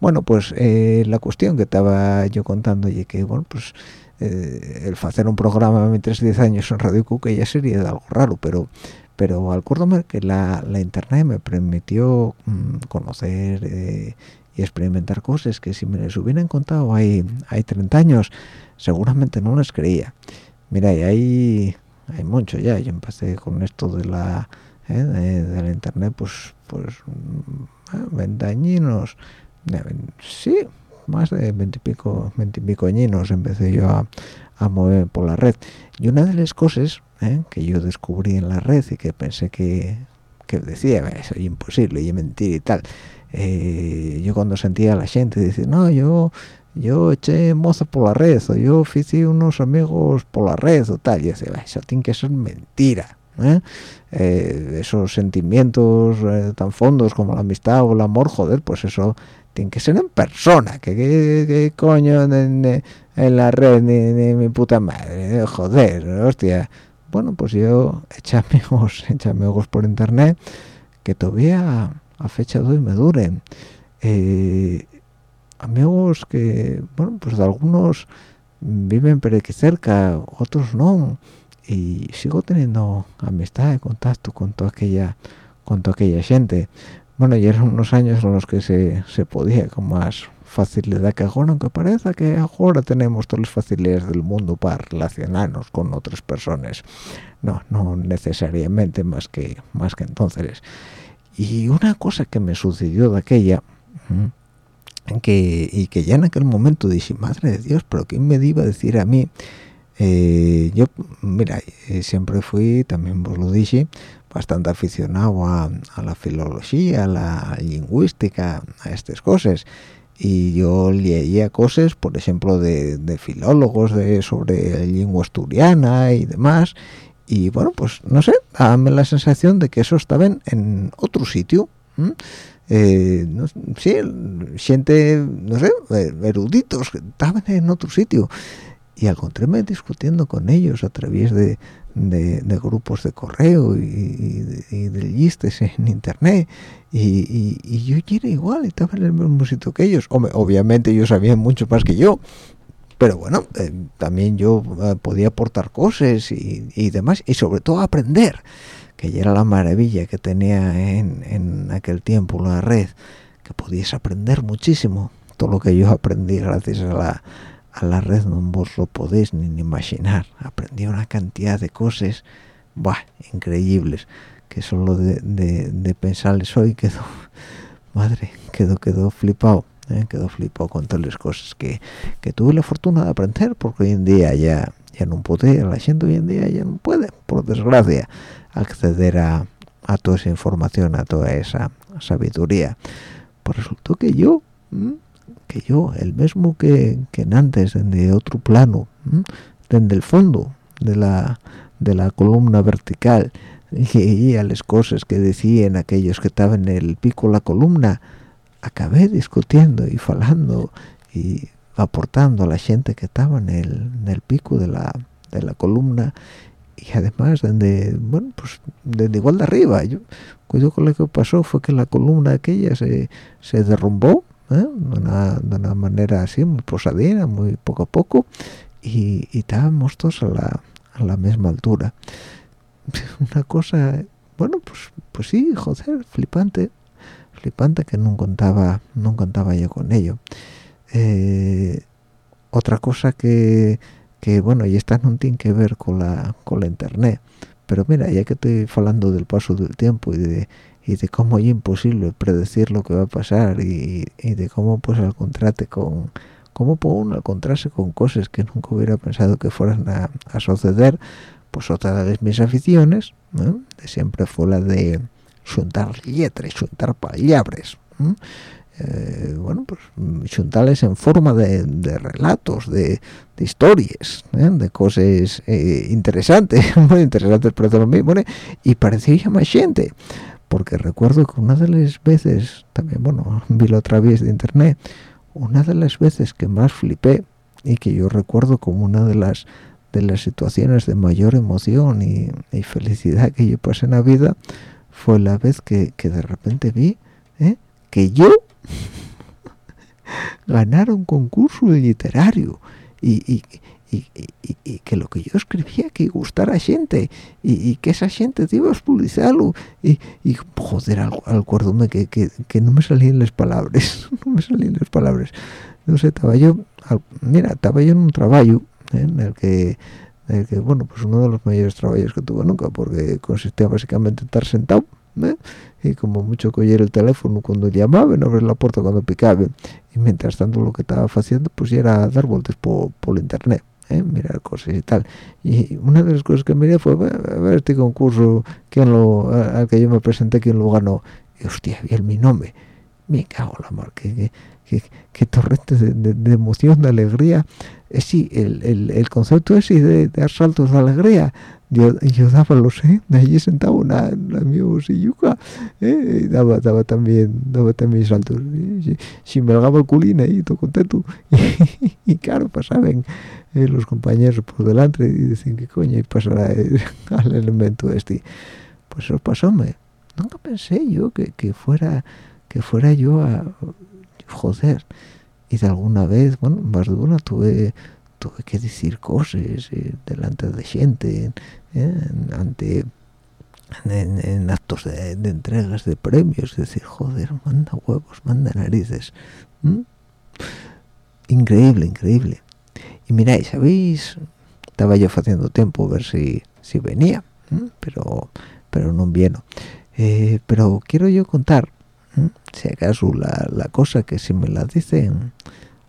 Bueno pues eh, la cuestión que estaba yo contando y que bueno pues eh, el hacer un programa mientras 10 años en Radio Cuca ya sería algo raro pero pero al que la, la internet me permitió mm, conocer eh, y experimentar cosas que si me les hubieran contado hay, hay 30 años, seguramente no les creía. Mira, y hay, hay mucho ya, yo empecé con esto de la, eh, de, la internet, pues, pues, 20 mm, añinos, sí, más de 20 y pico, 20 y pico añinos empecé yo a, a mover por la red. Y una de las cosas eh, que yo descubrí en la red y que pensé que, que decía, es imposible y mentira y tal, eh, yo cuando sentía a la gente decir no yo yo eché moza por la red o yo hice unos amigos por la red o tal y decía eso tiene que ser mentira ¿eh? Eh, esos sentimientos tan fondos como la amistad o el amor joder pues eso tiene que ser en persona que, que, coño en, la red ni, mi puta madre joder hostia bueno pues yo eché amigos eché amigos por internet que todavía a fecha de hoy me duren. Eh, amigos que bueno pues algunos viven por aquí cerca otros no. Y sigo teniendo amistad y contacto con toda aquella con toda aquella gente. Bueno y eran unos años en los que se, se podía con más facilidad que ahora aunque parece que ahora tenemos todas las facilidades del mundo para relacionarnos con otras personas. No no necesariamente más que más que entonces y una cosa que me sucedió de aquella que y que ya en aquel momento dije madre de dios pero quién me iba a decir a mí eh, yo mira eh, siempre fui también vos lo dije bastante aficionado a, la filología a la lingüística a estas cosas. Y yo leía cosas por ejemplo de, de filólogos de sobre lengua asturiana y demás y bueno pues no sé dame la sensación de que eso estaba en, otro sitio eh, no, sí, gente, no sé, eh, eruditos que estaban en otro sitio. Y al encontrarme discutiendo con ellos a través de, de, grupos de correo y, de, listas en internet. Y, y, yo era igual, estaba en el mismo sitio que ellos. obviamente ellos sabían mucho más que yo, pero bueno, eh, también yo eh, podía aportar cosas y, demás, y sobre todo aprender, que ya era la maravilla que tenía en, en aquel tiempo la red, que podías aprender muchísimo, todo lo que yo aprendí gracias a la a la red no vos lo podéis ni, imaginar. Aprendí una cantidad de cosas bah, increíbles que solo de, de, de pensarles hoy quedó madre quedó quedó flipado ¿eh? quedó flipado con todas las cosas que, que tuve la fortuna de aprender porque hoy en día ya ya no puede la gente hoy en día ya no puede por desgracia acceder a, a toda esa información a toda esa sabiduría. Pues resultó que yo que yo, el mismo que, que antes, de otro plano, desde el fondo de la, de la columna vertical, y a las cosas que decían aquellos que estaban en el pico de la columna, acabé discutiendo y falando y aportando a la gente que estaba en el, en el pico de la, de la columna y además desde bueno pues desde igual de arriba yo cuyo lo que pasó fue que la columna aquella se, se derrumbó ¿eh? de, una, manera así, muy posadina, muy poco a poco, y, estábamos todos a la, a la misma altura. Una cosa, bueno, pues, pues sí, joder, flipante, flipante que no contaba, no contaba yo con ello. Eh, otra cosa que, que, bueno, y esta no tiene que ver con la, con la internet, pero mira, ya que estoy hablando del paso del tiempo y de, y de cómo es imposible predecir lo que va a pasar y, de cómo pues al contrate con cómo puede uno encontrarse con cosas que nunca hubiera pensado que fueran a, suceder pues otra de mis aficiones de siempre fue la de juntar letras juntar palabras eh, bueno pues juntarles en forma de, relatos de, historias ¿eh? de cosas eh, interesantes muy interesantes pero lo mismo y parecía más gente porque recuerdo que una de las veces, también, bueno, vi la otra vez de internet, una de las veces que más flipé y que yo recuerdo como una de las de las situaciones de mayor emoción y, felicidad que yo pasé en la vida fue la vez que, de repente vi ¿eh? que yo ganara un concurso literario y, y, que lo que yo escribía que gustara a gente y, que esa gente te iba a publicarlo y, joder al, acuérdome que, que, que, no me salían las palabras no me salían las palabras no sé estaba yo mira estaba yo en un trabajo ¿eh? en el que el que bueno pues uno de los mayores trabajos que tuve nunca porque consistía básicamente en estar sentado ¿eh? y como mucho coger el teléfono cuando llamaba, no abrir la puerta cuando picaba. Y mientras tanto lo que estaba haciendo pues era dar vueltas por, por internet ¿eh? mirar cosas y tal. Y una de las cosas que miré fue a ver este concurso quién lo al que yo me presenté quién lo ganó y hostia vi mi nombre me cago en la mar que, que, torrente de, emoción de alegría sí el, el, el concepto ese de, dar saltos de alegría yo, yo daba los ¿eh? de allí sentado una, una mi yuca ¿eh? daba daba también daba también saltos si, me el culín ahí todo contento y, claro pasaban eh, los compañeros por delante y decían que coño y pasará al elemento este pues eso pasóme nunca pensé yo que, que fuera que fuera yo a joder y de alguna vez bueno más de una tuve tuve que decir cosas eh, delante de gente ante en, actos de, entregas de premios decir joder manda huevos manda narices increíble increíble. Y miráis sabéis estaba yo haciendo tiempo a ver si si venía pero pero no vino eh, pero quiero yo contar si acaso la, la cosa que si me la dicen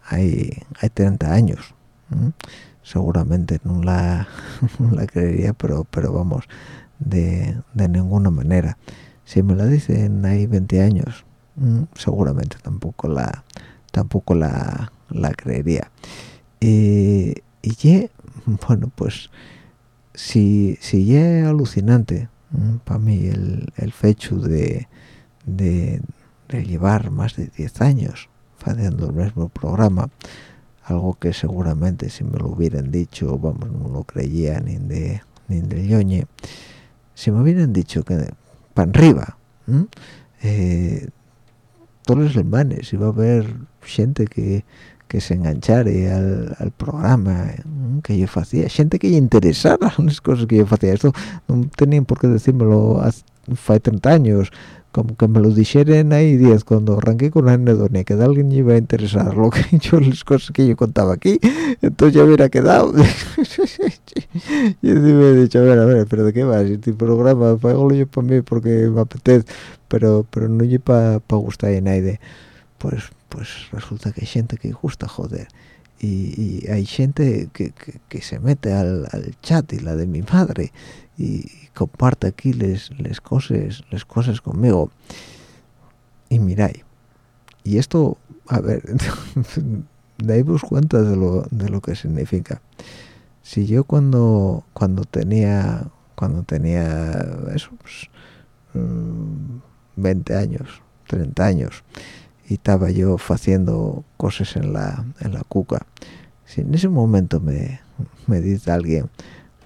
hay hay 30 años seguramente no la, la creería pero pero vamos de, de, ninguna manera. Si me la dicen hay 20 años seguramente tampoco la tampoco la, la creería. Y, y bueno pues si si ya es alucinante para mí el, el fecho de, de llevar más de 10 años haciendo el mismo programa algo que seguramente si me lo hubieran dicho vamos no lo creía ni de ni de ñoñe si me hubieran dicho que para arriba eh, todos los semanas iba a haber gente que, que se enganchare al, al programa que yo hacía gente que le interesara las cosas que yo hacía esto no tenían por qué decírmelo hace 30 años como que me lo dijeron ahí 10 cuando arranqué con la anedonia que de alguien iba a interesar lo que yo las cosas que yo contaba aquí entonces ya hubiera quedado. Y me he dicho a ver a ver pero de qué va este programa pago yo para mí porque me apetece pero pero no es para pa gustar a nadie pues pues resulta que hay gente que gusta joder. Y, y hay gente que, que, que, se mete al, al chat y la de mi madre y comparte aquí les, cosas les cosas conmigo. Y miráis y esto a ver dais cuenta de lo, de lo que significa. Si yo cuando cuando tenía cuando tenía eso pues, 20 mm, años 30 años y estaba yo haciendo cosas en la en la cuca si en ese momento me, me dice alguien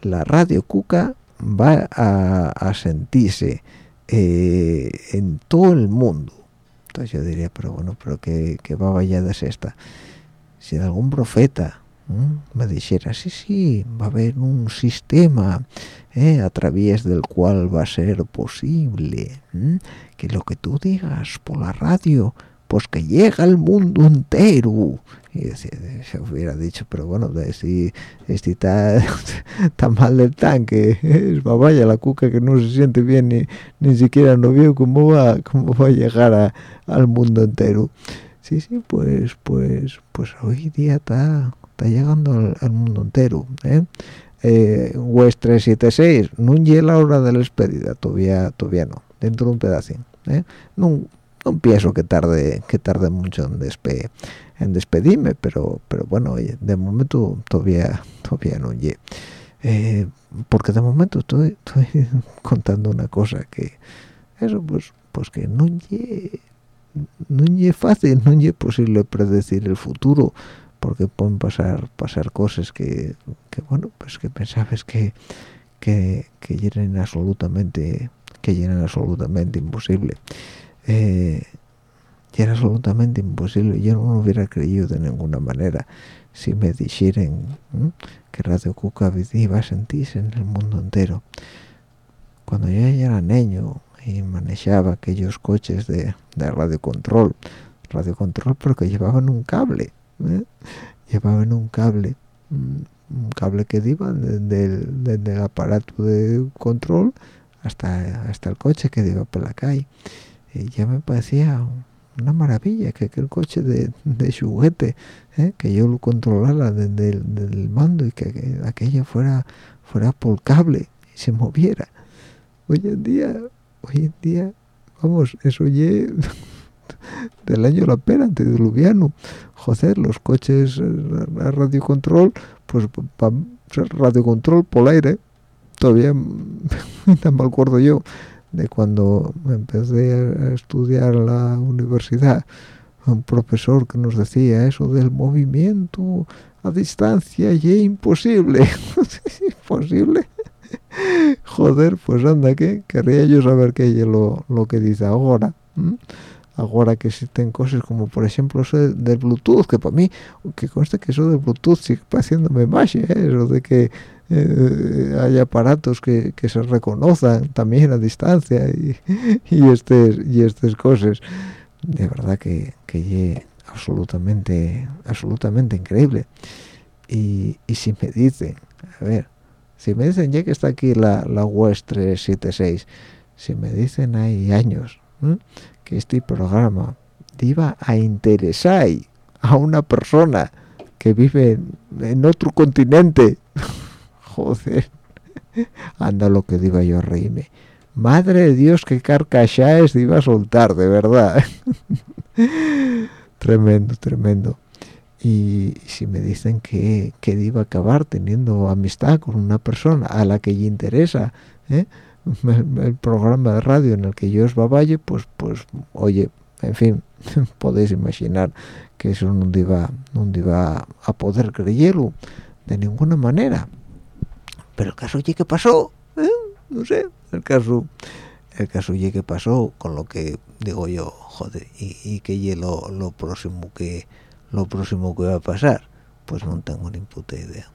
la radio cuca va a, sentirse eh, en todo el mundo. Entonces yo diría pero bueno pero que va vaya es esta. Si algún profeta me dijera sí sí va a haber un sistema eh, a través del cual va a ser posible que lo que tú digas por la radio pues que llega al mundo entero y se hubiera dicho pero bueno si este está tan mal del tanque es vaya la cuca que no se siente bien ni, ni siquiera no veo cómo va cómo va a llegar a, al mundo entero sí sí pues pues pues hoy día está está llegando al, mundo entero ¿eh? Eh, West 376 no llega la hora de la despedida todavía todavía no dentro de un pedacín ¿eh? no no pienso que tarde que tarde mucho en despedir en despedirme pero pero bueno de momento todavía todavía no llegué eh, porque de momento estoy, estoy, contando una cosa que eso pues pues que no llegue no es fácil no es posible predecir el futuro porque pueden pasar pasar cosas que, que bueno pues que pensabas que que que eran absolutamente que eran absolutamente imposible. Eh, y era absolutamente imposible. Yo no lo hubiera creído de ninguna manera si me dijeran que Radio Cuca iba a sentirse en el mundo entero. Cuando yo era niño y manejaba aquellos coches de, de radio control radio control porque llevaban un cable llevaban un cable un cable que iba desde el, aparato de control hasta hasta el coche que iba por la calle. Y ya me parecía una maravilla que aquel coche de, de juguete ¿eh? que yo lo controlara desde el, mando y que, aquello fuera fuera por cable y se moviera. Hoy en día hoy en día vamos eso ya del año la pera antediluviano joder los coches a radio control pues para radio control por aire todavía no me acuerdo yo de cuando empecé a estudiar la universidad un profesor que nos decía eso del movimiento a distancia y imposible. Imposible. Joder pues anda que querría yo saber qué es lo, lo que dice ahora ahora que existen cosas como por ejemplo eso del bluetooth que para mí que conste que eso del bluetooth sigue haciéndome más ¿eh? eso de que eh, hay aparatos que, que, se reconozcan también a distancia y, y, este, y estas cosas de verdad que, que es absolutamente absolutamente increíble. Y, y, si me dicen a ver si me dicen ya que está aquí la, la West 376 si me dicen hay años que este programa iba a interesar a una persona que vive en otro continente joder. Anda lo que diga yo a reírme madre de dios qué carcachaes iba a soltar de verdad. Tremendo tremendo. Y, si me dicen que, que iba a acabar teniendo amistad con una persona a la que le interesa ¿eh? el, programa de radio en el que yo es baballe pues pues oye en fin podéis imaginar que eso no iba no iba a poder creerlo de ninguna manera pero el caso oye que pasó ¿eh? no sé el caso el caso oye que pasó con lo que digo yo joder y, y que lo, lo próximo que lo próximo que va a pasar pues no tengo ni puta idea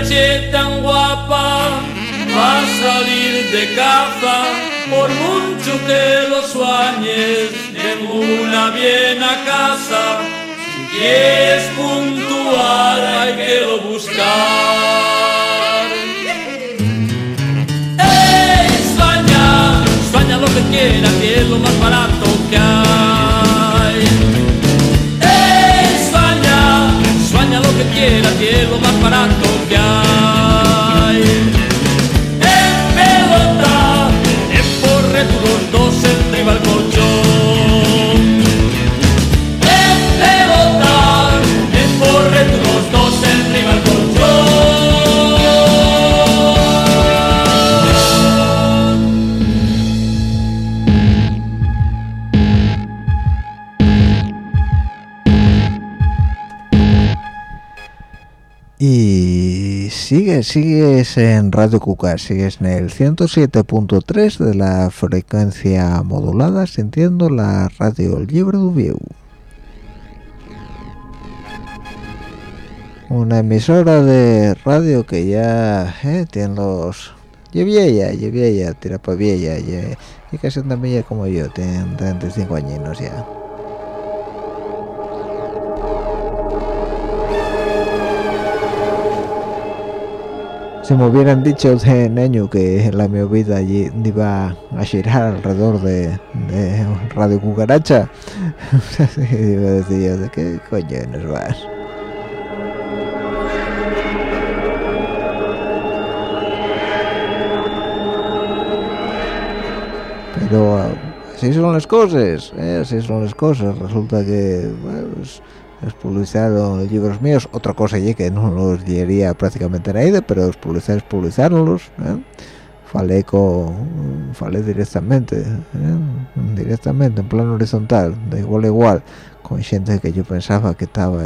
noche tan guapa va a salir de caza por mucho que lo sueñes, ninguna viene a casa, si quieres puntual hay que lo buscar. ¡Ey, sueña! Sueña lo que quieras, que es lo más barato que hay. ¡Ey, sueña! Sueña lo que quieras, que es lo más barato sigues en Radio Cuca, sigues en el 107.3 de la frecuencia modulada, sintiendo la radio El Libre de Una emisora de radio que ya eh, tiene los... Y vieja, y vieja, tira para vieja, y, y casi tan bella como yo, tiene 35 añinos ya. Si me hubieran dicho de niño que la mi vida allí iba a girar alrededor de, Radio Cucaracha, iba a decir ¿de qué coño nos vas? Pero así son las cosas, ¿eh? así son las cosas. Resulta que pues, es publicaron libros míos otra cosa y que no los diría prácticamente nadie pero es publicar es publicarlos ¿eh? falé directamente ¿eh? directamente en plano horizontal de igual a igual con gente que yo pensaba que estaba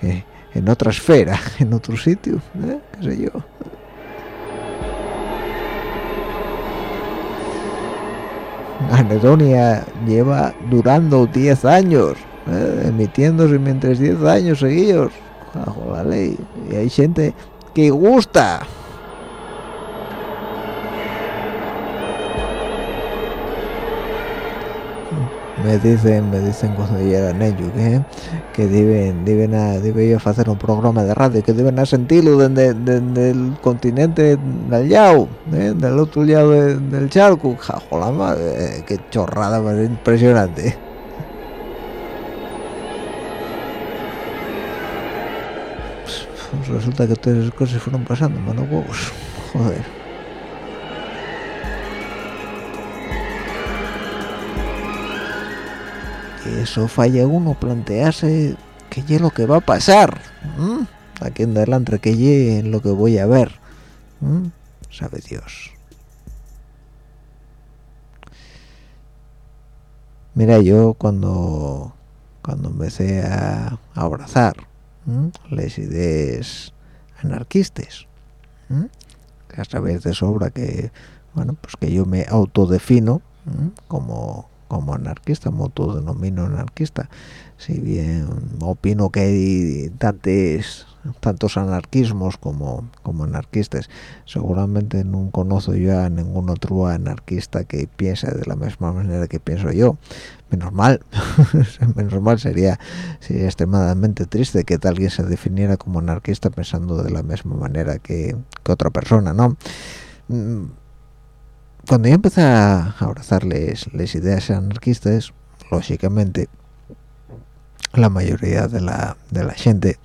en otra esfera en otro sitio ¿eh? qué sé yo Anedonia lleva durando 10 años ¿eh? emitiéndose mientras 10 años seguidos. Bajo la ley y hay gente que gusta. Me dicen me dicen cuando llegan ellos que que deben deben deben hacer un programa de radio que deben a sentirlo desde, el continente del lado ¿eh? del otro lado del charco. Jajo la madre qué chorrada más impresionante pues, resulta que todas esas cosas fueron pasando mano huevos. Joder. Eso falla uno plantearse qué es lo que va a pasar aquí en adelante qué es lo que voy a ver sabe Dios. Mira yo cuando cuando empecé a, abrazar las ideas anarquistas que a través de sobra que bueno pues que yo me autodefino como como anarquista, como autodenomino anarquista. Si bien opino que hay tantos, tantos anarquismos como, como anarquistas, seguramente no conozco yo a ningún otro anarquista que piense de la misma manera que pienso yo. Menos sería, sería extremadamente triste que alguien se definiera como anarquista pensando de la misma manera que, que otra persona, ¿no? Mm, cuando yo empecé a abrazarles las ideas anarquistas, lógicamente, la mayoría de la, de la gente,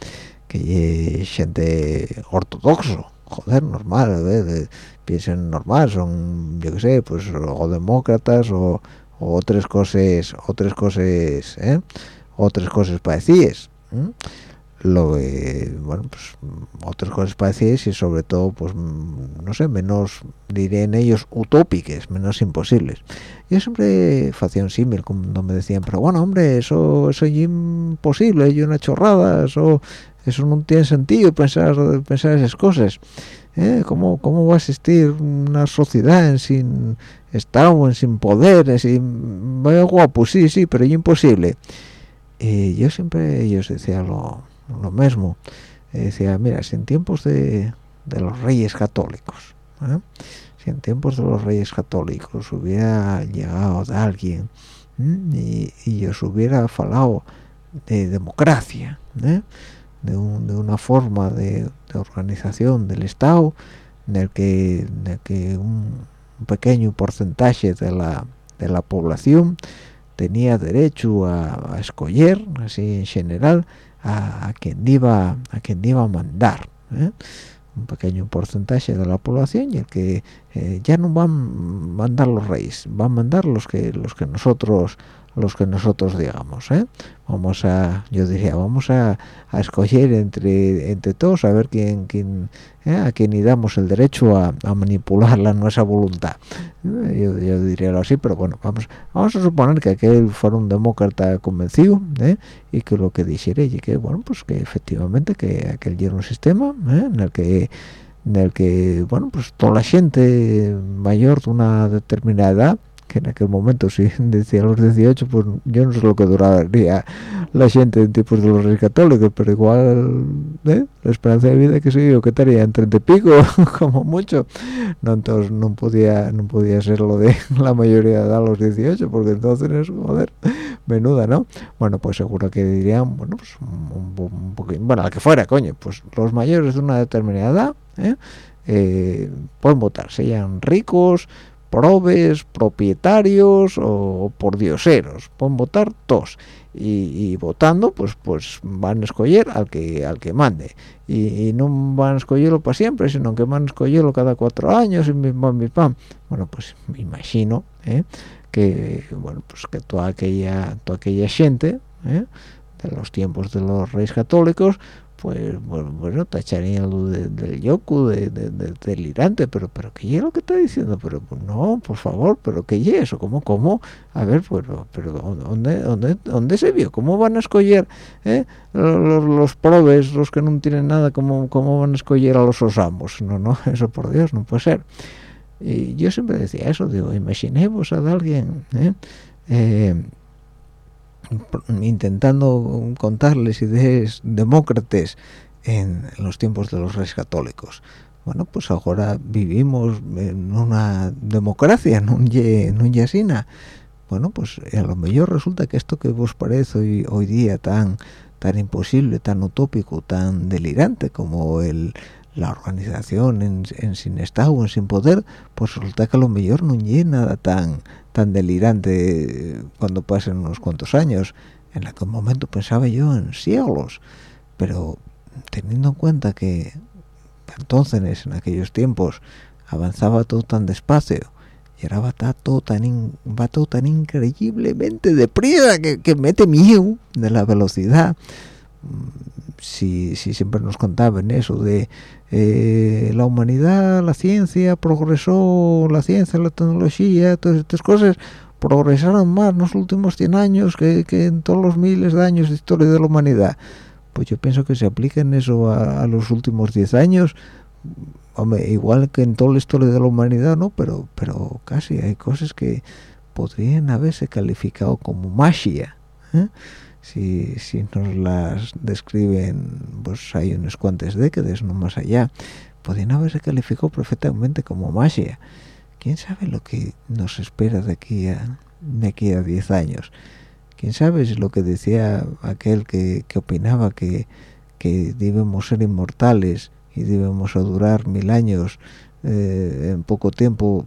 que es gente ortodoxo, joder, normal, piensen normal, son, yo qué sé, pues o demócratas o, otras cosas, otras cosas, ¿eh? otras cosas parecidas lo bueno pues otras cosas parecidas y sobre todo pues no sé menos diré en ellos utópicas menos imposibles yo siempre hacía un símil cuando me decían pero bueno hombre eso eso es imposible es una chorrada eso eso no tiene sentido pensar pensar esas cosas ¿Eh? ¿Cómo, ¿Cómo va a existir una sociedad sin estado, en sin poder, sin... vaya guapo, sí, sí, pero es imposible. Y yo siempre, ellos decía lo, lo mismo decía mira si en tiempos de, los reyes católicos ¿eh? si en tiempos de los reyes católicos hubiera llegado de alguien y, y, os hubiera falado de democracia ¿eh? de, una forma de, organización del Estado en el que, que un, pequeño porcentaje de la, de la población tenía derecho a, a escoger así en general a, quien iba a quien iba a mandar ¿eh? un pequeño porcentaje de la población y el que eh, ya no van a mandar los reyes van a mandar los que los que nosotros los que nosotros digamos ¿eh? vamos a yo diría vamos a, escoger entre entre todos a ver quién ¿eh? a quién y damos el derecho a, a manipular la nuestra voluntad ¿eh? yo, yo, diría así pero bueno vamos vamos a suponer que aquel fuera un demócrata convencido y que lo que dijera y que bueno pues que efectivamente que aquel era un sistema en el que en el que bueno pues toda la gente mayor de una determinada edad que en aquel momento si decía los 18 pues yo no sé lo que duraría la gente en tiempos de los reyes católicos pero igual ¿eh? la esperanza de vida que sé yo que estaría en 30 y pico como mucho no entonces no podía no podía ser lo de la mayoría de edad los 18 porque entonces es joder menuda no bueno pues seguro que dirían bueno pues un, poquito bueno la que fuera coño pues los mayores de una determinada edad ¿eh? Eh, pueden votar sean ricos probes, propietarios o por dioseros, pueden votar todos y, votando pues pues van a escoger al que al que mande y, no van a escogerlo para siempre sino que van a escogerlo cada cuatro años y bueno pues me imagino ¿eh? que bueno pues que toda aquella toda aquella gente ¿eh? de los tiempos de los reyes católicos pues bueno, tacharía lo del yoku de, delirante pero pero qué es lo que está diciendo pero pues, no por favor pero qué es eso cómo cómo a ver pero pero dónde dónde dónde se vio cómo van a escoger eh? los, los, probes los que no tienen nada cómo cómo van a escoger a los osamos no no eso por dios no puede ser y yo siempre decía eso digo imaginemos a alguien ¿eh? Eh, intentando contarles ideas demócratas en, los tiempos de los reyes católicos. Bueno, pues ahora vivimos en una democracia, en un, en yasina. Bueno, pues a lo mejor resulta que esto que vos parece hoy, hoy día tan tan imposible, tan utópico, tan delirante como el, la organización en, en, sin estado, en sin poder, pues resulta que a lo mejor no hay nada tan tan delirante cuando pasen unos cuantos años. En aquel momento pensaba yo en siglos, pero teniendo en cuenta que entonces, en aquellos tiempos, avanzaba todo tan despacio y ahora va todo tan, todo tan increíblemente deprisa que, que mete miedo de la velocidad si, si siempre nos contaban eso de eh, la humanidad, la ciencia progresó, la ciencia, la tecnología, todas estas cosas progresaron más en los últimos 100 años que, en todos los miles de años de historia de la humanidad. Pues yo pienso que se apliquen eso a, los últimos 10 años, igual que en toda la historia de la humanidad, ¿no? Pero, pero casi hay cosas que podrían haberse calificado como magia. ¿eh? Si, si nos las describen pues hay unas cuantas décadas no más allá. Podrían haberse calificado perfectamente como magia. Quién sabe lo que nos espera de aquí a de aquí a 10 años quién sabe si lo que decía aquel que, que opinaba que, que debemos ser inmortales y debemos durar mil años eh, en poco tiempo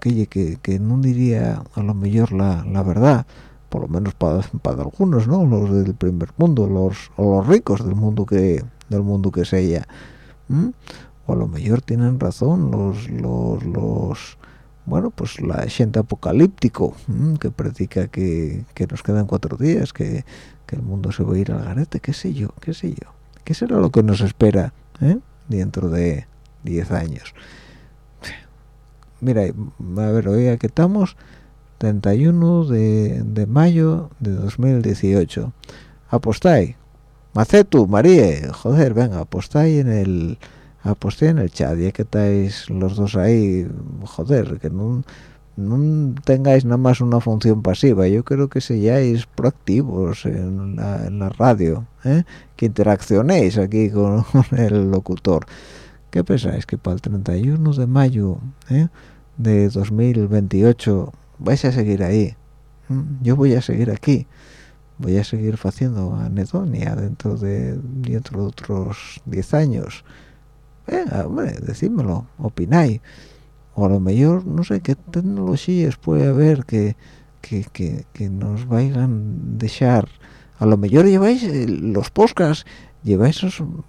que, que, que no diría a lo mejor la, la verdad por lo menos para, para algunos no los del primer mundo los o los ricos del mundo que del mundo que sea o a lo mejor tienen razón los los, los bueno pues la gente apocalíptico que predica que, que, nos quedan cuatro días que, que, el mundo se va a ir al garete qué sé yo qué sé yo. Qué será lo que nos espera ¿eh? dentro de diez años. Mira a ver hoy aquí estamos 31 de, de mayo de 2018 apostáis Macetu, María, joder, venga, apostáis en el aposté en el chat, ya que estáis los dos ahí, joder, que no, tengáis nada más una función pasiva, yo creo que seáis proactivos en la, en la radio, ¿eh? que interaccionéis aquí con, el locutor. ¿Qué pensáis? Que para el 31 de mayo ¿eh? de 2028 vais a seguir ahí yo voy a seguir aquí. Voy a seguir haciendo anedonia dentro de dentro de otros 10 años. Venga hombre decídmelo opináis. O a lo mejor no sé qué tecnologías puede haber que que, que, nos vayan a dejar a lo mejor lleváis eh, los podcasts lleváis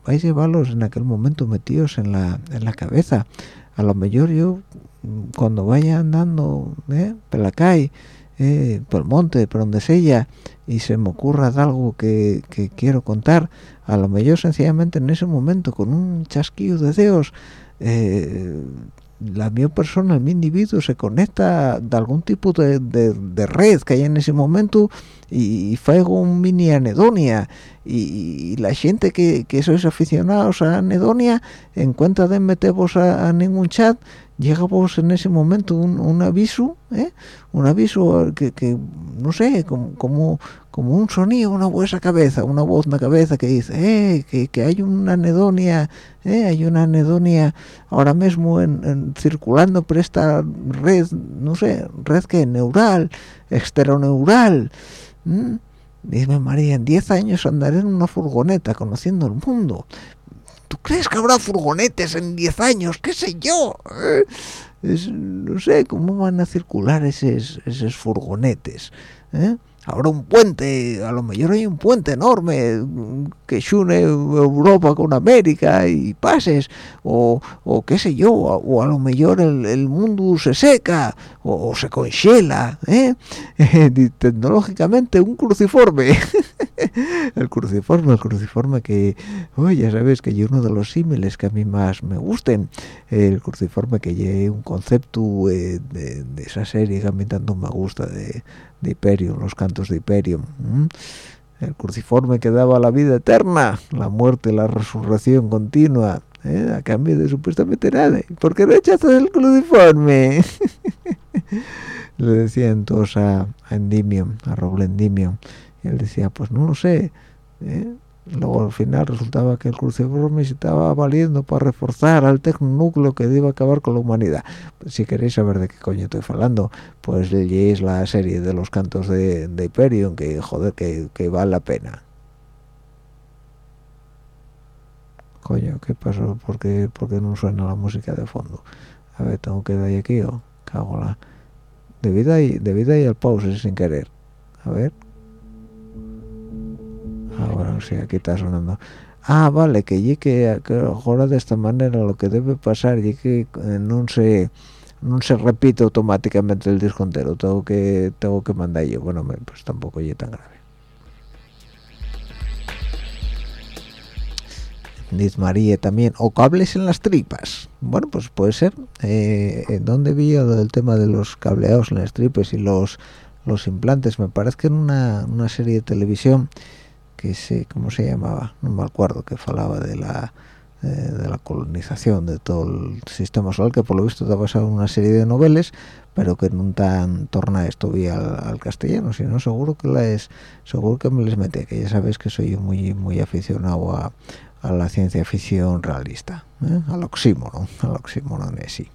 vais a llevarlos en aquel momento metidos en la en la cabeza a lo mejor yo cuando vaya andando ¿eh? por la calle eh, por el monte por donde sea y se me ocurra algo que, quiero contar a lo mejor sencillamente en ese momento con un chasquido de dedos eh, la mi persona, mi individuo se conecta de algún tipo de, red que hay en ese momento y, y un mini anedonia y, la gente que, que sois aficionados a anedonia en cuenta de meteros a ningún chat llega vos en ese momento un, aviso ¿eh? un aviso que, que no sé como, como, como un sonido una vuesa cabeza una voz en la cabeza que dice eh, que, que, hay una anedonia eh, hay una anedonia ahora mismo en, circulando por esta red no sé red que neural exteroneural dime María en 10 años andaré en una furgoneta conociendo el mundo ¿Tú crees que habrá furgonetes en 10 años? ¿Qué sé yo? ¿Eh? no sé cómo van a circular esos, esos furgonetes. ¿eh? Ahora un puente, a lo mejor hay un puente enorme que une Europa con América y pases, o, o qué sé yo, o, a lo mejor el, el, mundo se seca, o, se congela ¿eh? tecnológicamente un cruciforme. El cruciforme el cruciforme que oye ya sabes que hay uno de los símiles que a mí más me gusten el cruciforme que lleve un concepto eh, de, esa serie que a mí tanto me gusta de, de Hyperion los cantos de Hyperion el cruciforme que daba la vida eterna la muerte la resurrección continua ¿eh? a cambio de supuestamente nada. ¿Por qué rechazas el cruciforme? Le decían todos a, a Endimio, a Roblendimio. Y él decía, pues no lo sé. ¿eh? Luego al final resultaba que el cruciforme estaba valiendo para reforzar al tecnonúcleo que iba a acabar con la humanidad. si queréis saber de qué coño estoy hablando, pues leéis la serie de los cantos de, de Hyperion, que joder, que, que vale la pena. Coño, ¿qué pasó? ¿Por qué, no suena la música de fondo? A ver, tengo que dar aquí o cago la... Debido ahí, debido ahí al pause sin querer. A ver. Ahora sí, aquí está sonando. Ah, vale, que y que, ahora de esta manera lo que debe pasar y que no se no se repite automáticamente el disco entero, tengo que tengo que mandar yo. Bueno, pues tampoco es tan grave. Dice María también, o cables en las tripas. Bueno, pues puede ser. Eh, ¿Dónde vi el tema de los cableados en las tripas y los los implantes? Me parece que en una, una serie de televisión que sé cómo se llamaba, no me acuerdo, que falaba de la eh, de la colonización de todo el sistema solar, que por lo visto está basado en una serie de novelas, pero que tan torna esto vía al, castellano, sino seguro que la es, seguro que me les mete, que ya sabéis que soy muy muy aficionado a, a la ciencia ficción realista, ¿eh? al oxímoron, al oxímoron de sí.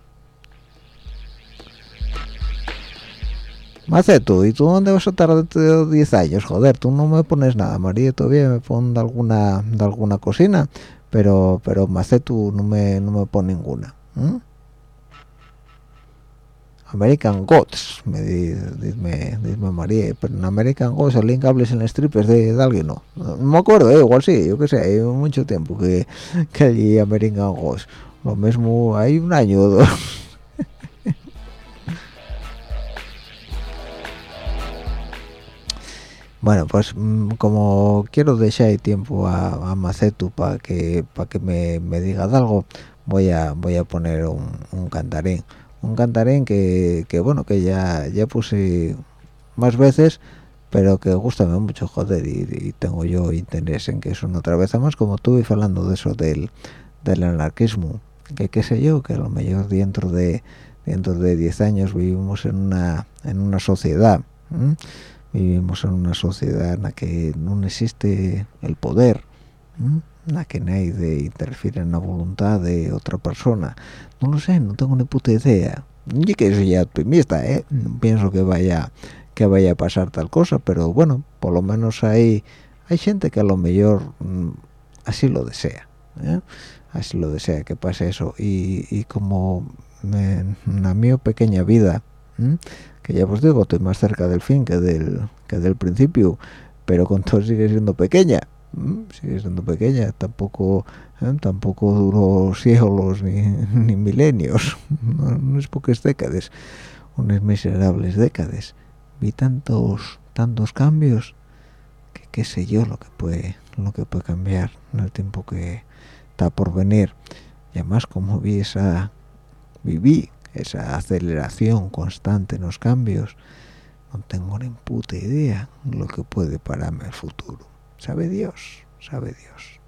tú, ¿y tú dónde vas a de 10 años? Joder, tú no me pones nada, María todavía me pone alguna, de alguna cocina, pero pero tú no me, no me pone ninguna. American Gods, me dice María, pero en American Gods salían cables en strippers de, de alguien, no. no. me acuerdo, eh, igual sí, yo qué sé, hay mucho tiempo que, que allí American Gods. Lo mismo, hay un año dos. bueno, pues mm, como quiero dejar tiempo a, a Macetu para que para que me, me diga algo, voy a voy a poner un cantarín un cantarín que, que bueno que ya ya puse más veces pero que gusta mucho joder y, tengo yo interés en que una otra vez. Más como estuve hablando de eso del, del anarquismo que qué sé yo que a lo mejor dentro de dentro de 10 años vivimos en una en una sociedad vivimos en una sociedad en la que no existe el poder la que nadie interfiere en la voluntad de otra persona no lo sé no tengo ni puta idea. Y que soy ya optimista ¿eh? no pienso que vaya que vaya a pasar tal cosa pero bueno por lo menos hay hay gente que a lo mejor mm, así lo desea ¿eh? así lo desea que pase eso. Y, como en la mi pequeña vida que ya os digo estoy más cerca del fin que del que del principio pero con todo sigue siendo pequeña. Mm, sigue siendo pequeña tampoco ¿eh? tampoco duró siglos ni, ni milenios. No, es pocas décadas unas miserables décadas. Vi tantos tantos cambios que qué sé yo lo que puede lo que puede cambiar en el tiempo que está por venir. Y además como vi esa viví esa aceleración constante en los cambios no tengo ni puta idea lo que puede pararme el futuro sabe Dios, sabe Dios.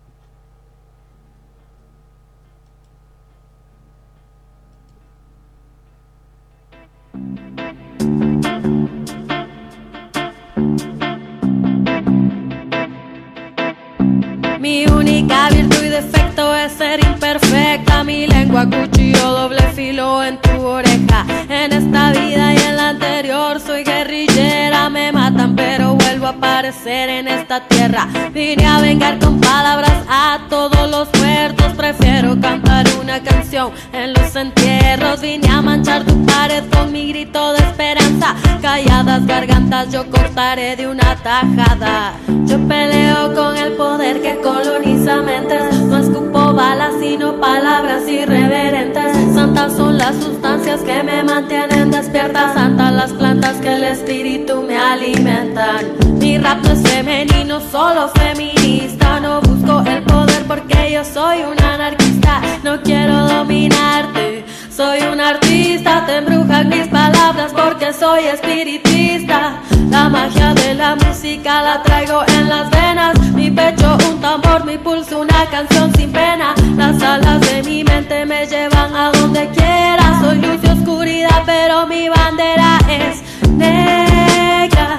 Mi única virtud y defecto es ser imperfecta. Mi lengua cuchillo doble filo en tu oreja. En esta vida y en la anterior soy guerrillera. Me matan, pero vuelvo a aparecer en esta tierra. Vine a vengar con palabras a todos los muertos. Prefiero cantar una canción en los entierros. Vine a manchar tu pared con mi grito de esperanza. Calladas gargantas yo cortaré de una tajada. Yo peleo con el poder que coloniza mentes. No escupo balas, sino palabras irreverentes. Santa Santas son las sustancias que me mantienen despierta. Santas las plantas que el espíritu me alimentan. Mi rap no es femenino, solo feminista. No busco el poder porque yo soy un anarquista. No quiero dominarte. Soy un artista, te embrujan mis palabras porque soy espiritista. La magia de la música la traigo en las venas. Mi pecho un tambor, mi pulso una canción sin pena. Las alas de mi mente me llevan a donde quiera. Soy luz y oscuridad, pero mi bandera es negra.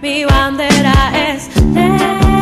Mi bandera es negra.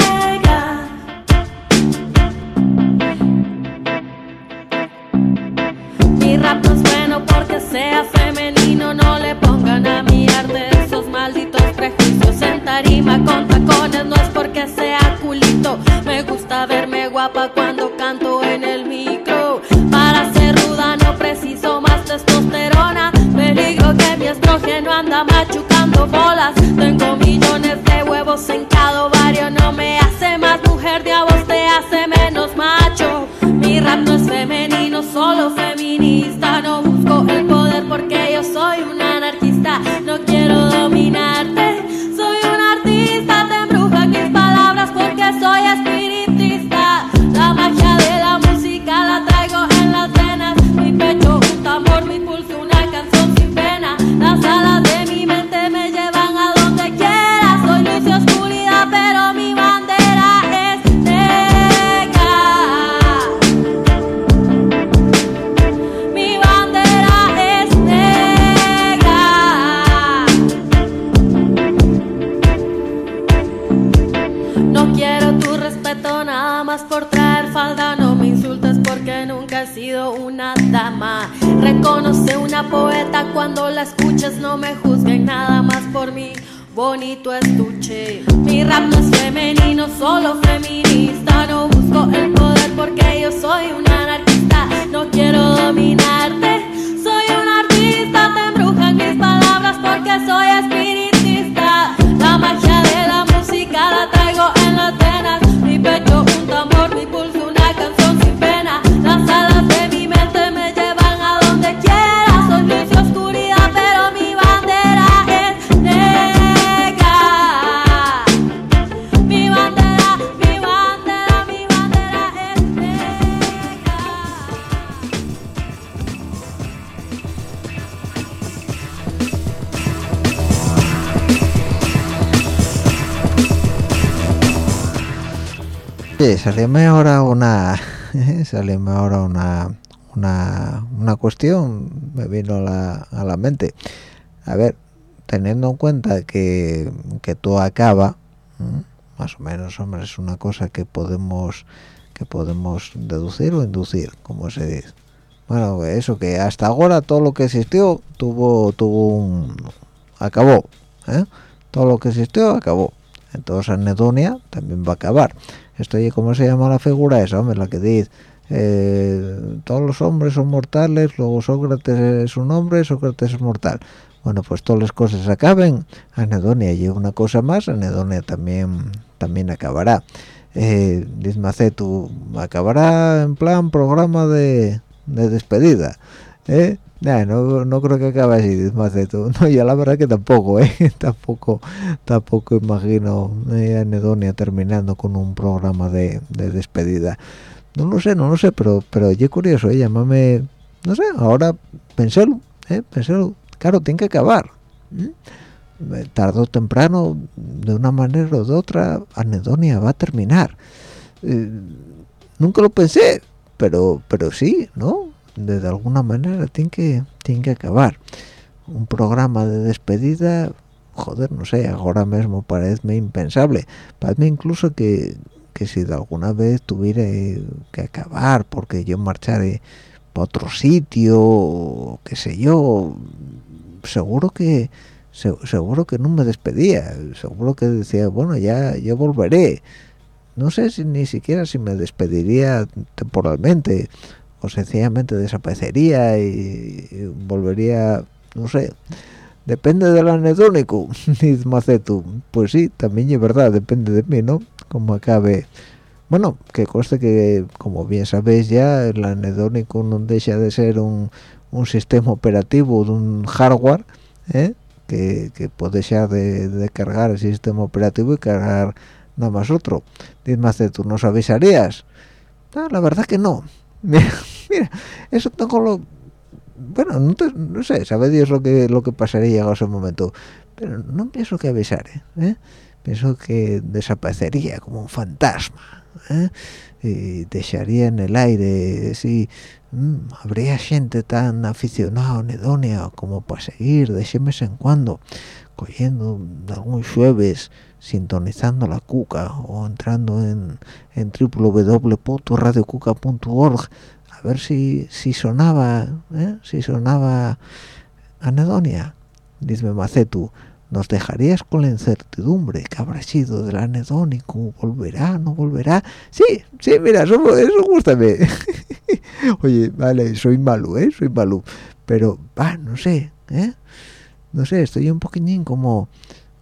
Rap no es bueno porque sea femenino, no le pongan a mi arte esos malditos prejuicios. En tarima con tacones no es porque sea culito, me gusta verme guapa cuando canto en el micro. Para ser ruda no preciso más testosterona, peligro que mi estrógeno anda machucando bolas. Tengo millones de huevos en cada ovario, no me hace más mujer de a vos te hace menos macho. Mi rap no es femenino, salíame ahora una, una una cuestión me vino la, a la mente. A ver teniendo en cuenta que, que todo acaba más o menos hombre es una cosa que podemos que podemos deducir o inducir como se dice. Bueno eso que hasta ahora todo lo que existió tuvo tuvo un acabó ¿eh? todo lo que existió acabó. Entonces anedonia también va a acabar. Esto cómo se llama la figura esa hombre la que dice eh, todos los hombres son mortales luego Sócrates es un hombre Sócrates es mortal bueno pues todas las cosas acaben anedonia y una cosa más anedonia también también acabará eh, acabará en plan programa de, de despedida ¿eh? No, no creo que acabe así, dice Macetu. No, ya la verdad que tampoco, ¿eh? tampoco, tampoco imagino eh, Anedonia terminando con un programa de, de despedida. No lo sé, no lo sé, pero pero yo curioso, ¿eh? llámame, no sé, ahora penselo, ¿eh? Claro, tiene que acabar. Eh, temprano, de una manera o de otra, Anedonia va a terminar. Eh, nunca lo pensé, pero pero sí, ¿no? De, de alguna manera tiene que tiene que acabar. Un programa de despedida, joder, no sé, ahora mismo parece impensable. Parece incluso que, que si de alguna vez tuviera que acabar porque yo marchara para otro sitio, o qué sé yo, seguro que se- seguro que no me despedía, seguro que decía, bueno, ya yo volveré. No sé si ni siquiera si me despediría temporalmente o sencillamente desaparecería y, y volvería, no sé, depende del anedónico, dice Macetu. Pues sí, también es verdad, depende de mí, ¿no? Como acabe, bueno que conste que como bien sabéis ya el anedónico no deja de ser un, un sistema operativo de un hardware ¿eh? que, que puede dejar de, cargar el sistema operativo y cargar nada más otro dime tú nos avisarías la verdad que no mira, eso tengo lo bueno no, no sé sabe Dios lo que lo que pasaría en ese momento pero no pienso que avisaré ¿eh? Pienso que desaparecería como un fantasma ¿eh? y dejaría en el aire si mm, habría gente tan aficionada anedonia como para seguir de mes en cuando cogiendo algún jueves sintonizando la cuca o entrando en, en www.radiocuca.org a ver si, si sonaba ¿eh? si sonaba anedonia dime Macetu nos dejarías con la incertidumbre que habrá sido del anedónico volverá no volverá. Sí sí mira eso, eso gustame oye vale soy malo eh soy malo pero va no sé eh no sé estoy un poquillín como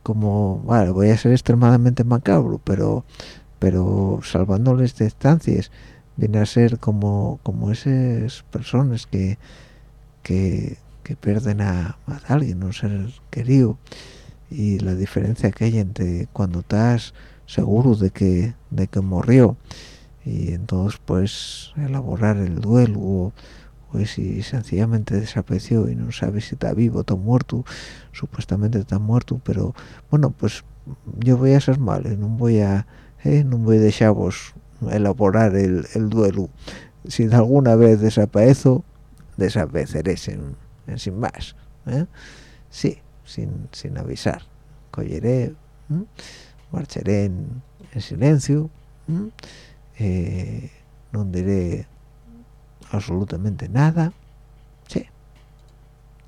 como vale voy a ser extremadamente macabro pero pero salvando las distancias viene a ser como como esas personas que que, que pierden a, a alguien un ser querido y la diferencia que hay entre cuando estás seguro de que de que murió y entonces pues elaborar el duelo o, si sencillamente desapareció y no sabes si está vivo está muerto supuestamente está muerto pero bueno pues yo voy a ser malo no voy a eh, no voy a dejaros elaborar el, el duelo si alguna vez desaparezco desapareceré sin, sin más ¿eh? sí sin, sin avisar. Colleré, marcharé en, silencio, eh, no diré absolutamente nada, sí,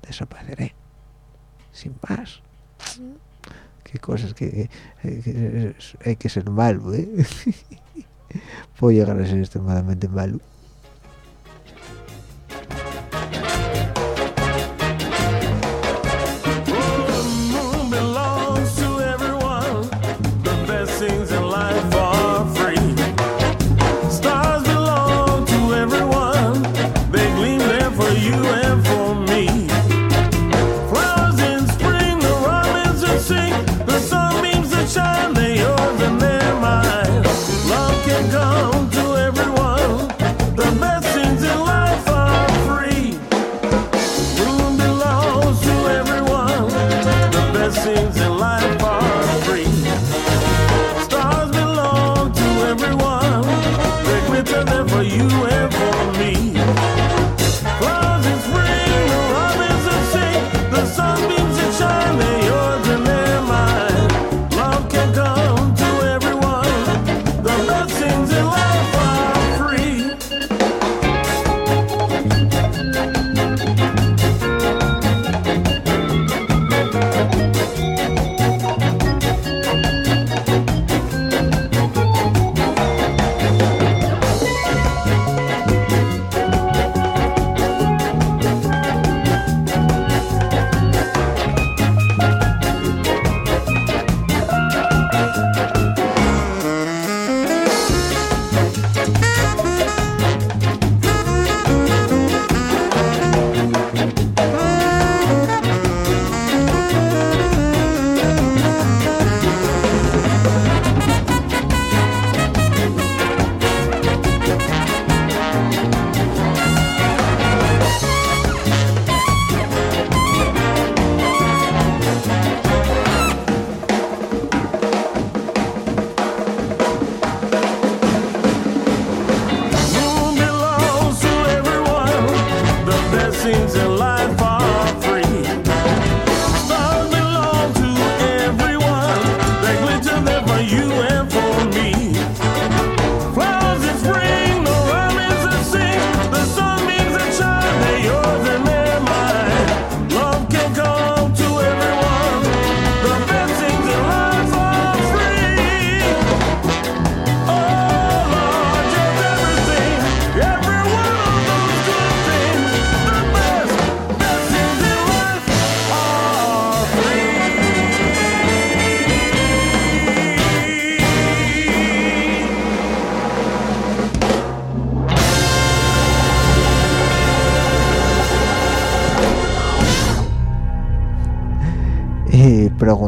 desapareceré, sin más. Qué cosas que, hay que ser malo, ¿eh? Puedo llegar a ser extremadamente malo.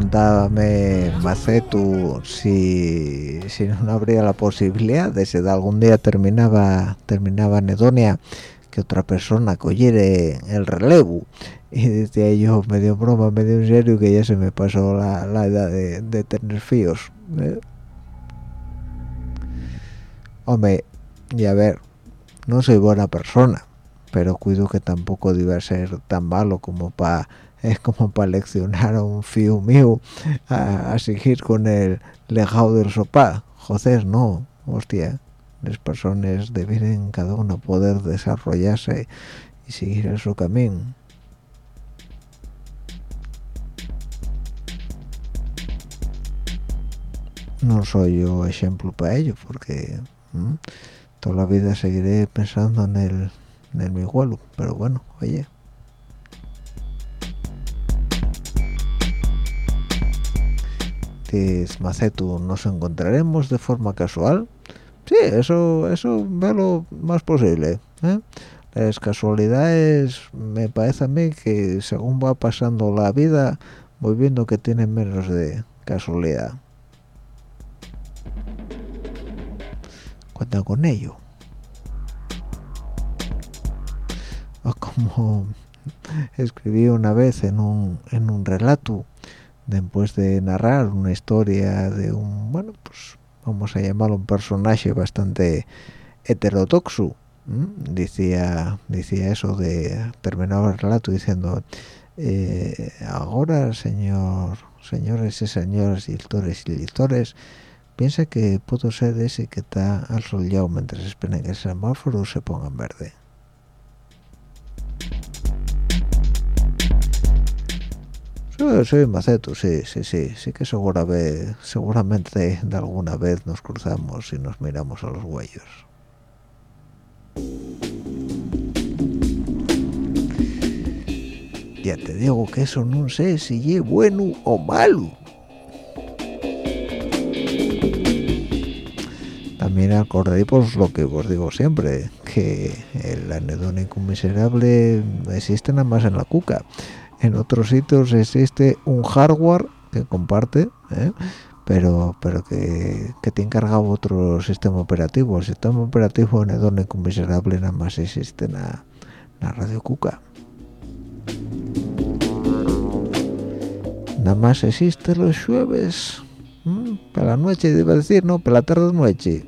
Preguntábame Macetu si, si no habría la posibilidad de si algún día terminaba terminaba Anedonia que otra persona cogiere el relevo y decía yo medio broma medio en serio que ya se me pasó la, la edad de, tener fíos ¿eh? hombre y a ver no soy buena persona pero cuido que tampoco debe ser tan malo como para es como para leccionar a un fío mío a, seguir con el legado del sopá. José no. Hostia las personas deben cada uno poder desarrollarse y seguir en su camino no soy yo ejemplo para ello porque toda la vida seguiré pensando en el en el mi vuelo pero bueno oye Macetu nos encontraremos de forma casual sí eso eso ve lo más posible ¿eh? las casualidades me parece a mí que según va pasando la vida voy viendo que tienen menos de casualidad. Cuenta con ello. O como escribí una vez en un, en un relato después de narrar una historia de un bueno pues vamos a llamarlo un personaje bastante heterodoxo ¿m? decía decía eso de terminaba el relato diciendo eh, ahora señor señores y señoras lectores y lectores piensa que puedo ser ese que está al soleado mientras esperen que el semáforo se ponga en verde Sí, Maceto, sí, sí, sí, sí que segura seguramente de alguna vez nos cruzamos y nos miramos a los huellos. Ya te digo que eso no sé si es bueno o malo. También acordé lo que os digo siempre, que el anedónico miserable existe nada más en la cuca en otros sitios existe un hardware que comparte ¿eh? pero pero que, que te encargado otro sistema operativo. El sistema operativo en el miserable nada más existe en la, la radio cuca. Nada más existe los jueves ¿Mm? para la noche iba a decir no para la tarde noche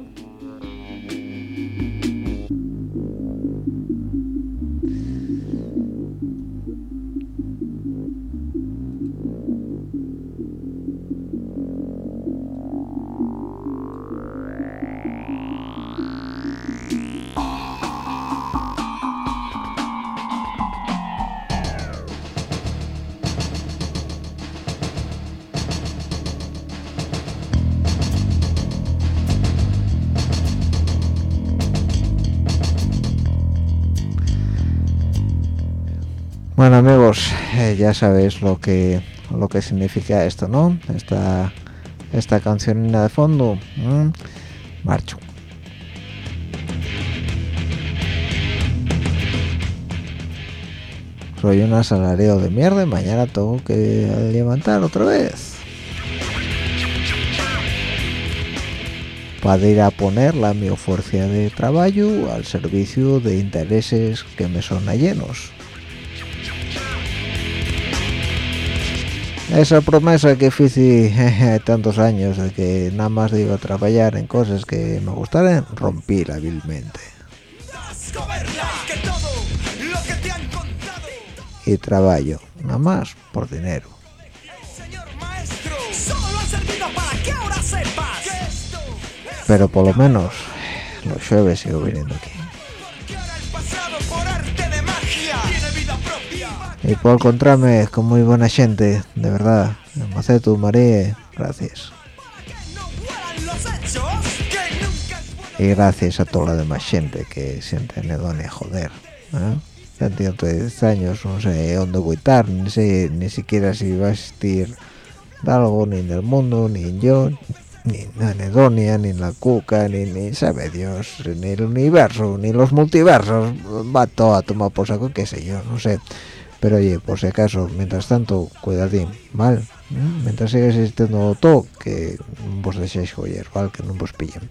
ya sabéis lo que lo que significa esto, ¿no? Esta esta cancionina de fondo, marcho. Soy un asalariado de mierda y mañana tengo que levantar otra vez. Para ir a poner la mi fuerza de trabajo al servicio de intereses que me son llenos. Esa promesa que hice tantos años de que nada más iba a trabajar en cosas que me gustaran, rompí hábilmente. Y trabajo, nada más por dinero. Pero por lo menos los jueves sigo viniendo aquí. Y por encontrarme con muy buena gente, de verdad. María, gracias. Y gracias a toda la demás gente que siente anedonia, joder. ¿eh? Ya tengo 10 años, no sé dónde voy a estar, ni sé ni siquiera si va a existir algo, ni en el mundo, ni en yo, ni en anedonia, ni en la cuca, ni, ni sabe Dios, ni el universo, ni los multiversos. Va todo a tomar por saco, qué sé yo, no sé pero oye por si acaso mientras tanto cuidadín ¿vale? ¿Mm? mientras siga existiendo todo que no vos dejéis joyer ¿vale? que no vos pillen.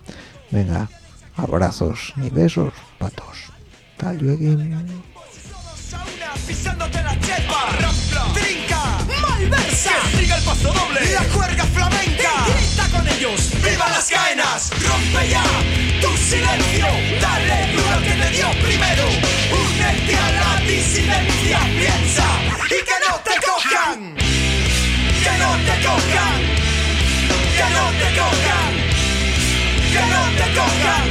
Venga abrazos y besos para todos. Tal luego. Sauna pisándote la chepa. Rampla Trinca. Malversa. Que siga el paso doble. La cuerda flamenca. Grita con ellos. ¡Viva las caenas! Rompe ya tu silencio. Dale duro que te dio primero Que no te cojan Que no te cojan.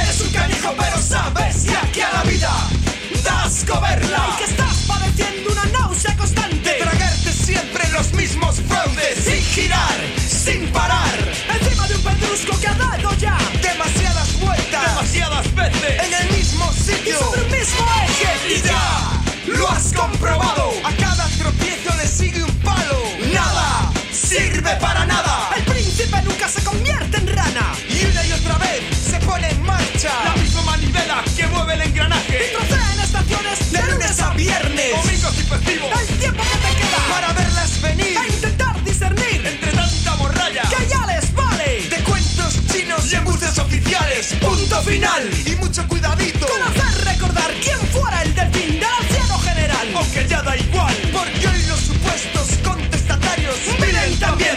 Eres un canijo pero sabes que aquí a la vida das coberla. Y que estás padeciendo una náusea constante. De tragarte siempre los mismos fraudes Sin girar, sin parar. Encima de un pedrusco que ha dado ya Demasiadas vueltas Demasiadas veces En el mismo sitio. Y sobre el mismo eje. Y ya lo has comprobado. A cada tropiezo le sigue un palo sirve para nada. El príncipe nunca se convierte en rana. Y una y otra vez se pone en marcha. La misma manivela que mueve el engranaje. Y trocea en estaciones de lunes a viernes. Domingos y festivos. El tiempo que te queda para verlas venir. A intentar discernir entre tanta morralla Que ya les vale. De cuentos chinos y embuses oficiales. Punto final. Y mucho cuidadito. Con hacer recordar quién fuera el delfín del anciano general. Aunque ya da igual Porque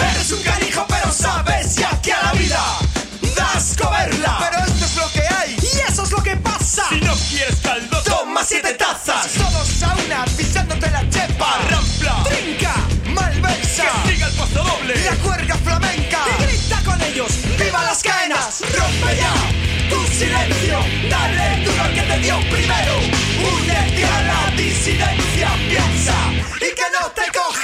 Eres un canijo pero sabes ya que a la vida das coberla. Pero esto es lo que hay. Y eso es lo que pasa. Si no quieres caldo toma siete tazas. Todos a una pisándote la chepa. Rampla Trinca Malversa. Que siga el paso doble. La cuerda flamenca. Y grita con ellos. ¡Viva las caenas! Rompe ya tu silencio. Dale duro al que te dio primero. Únete a la disidencia. Piensa y que no te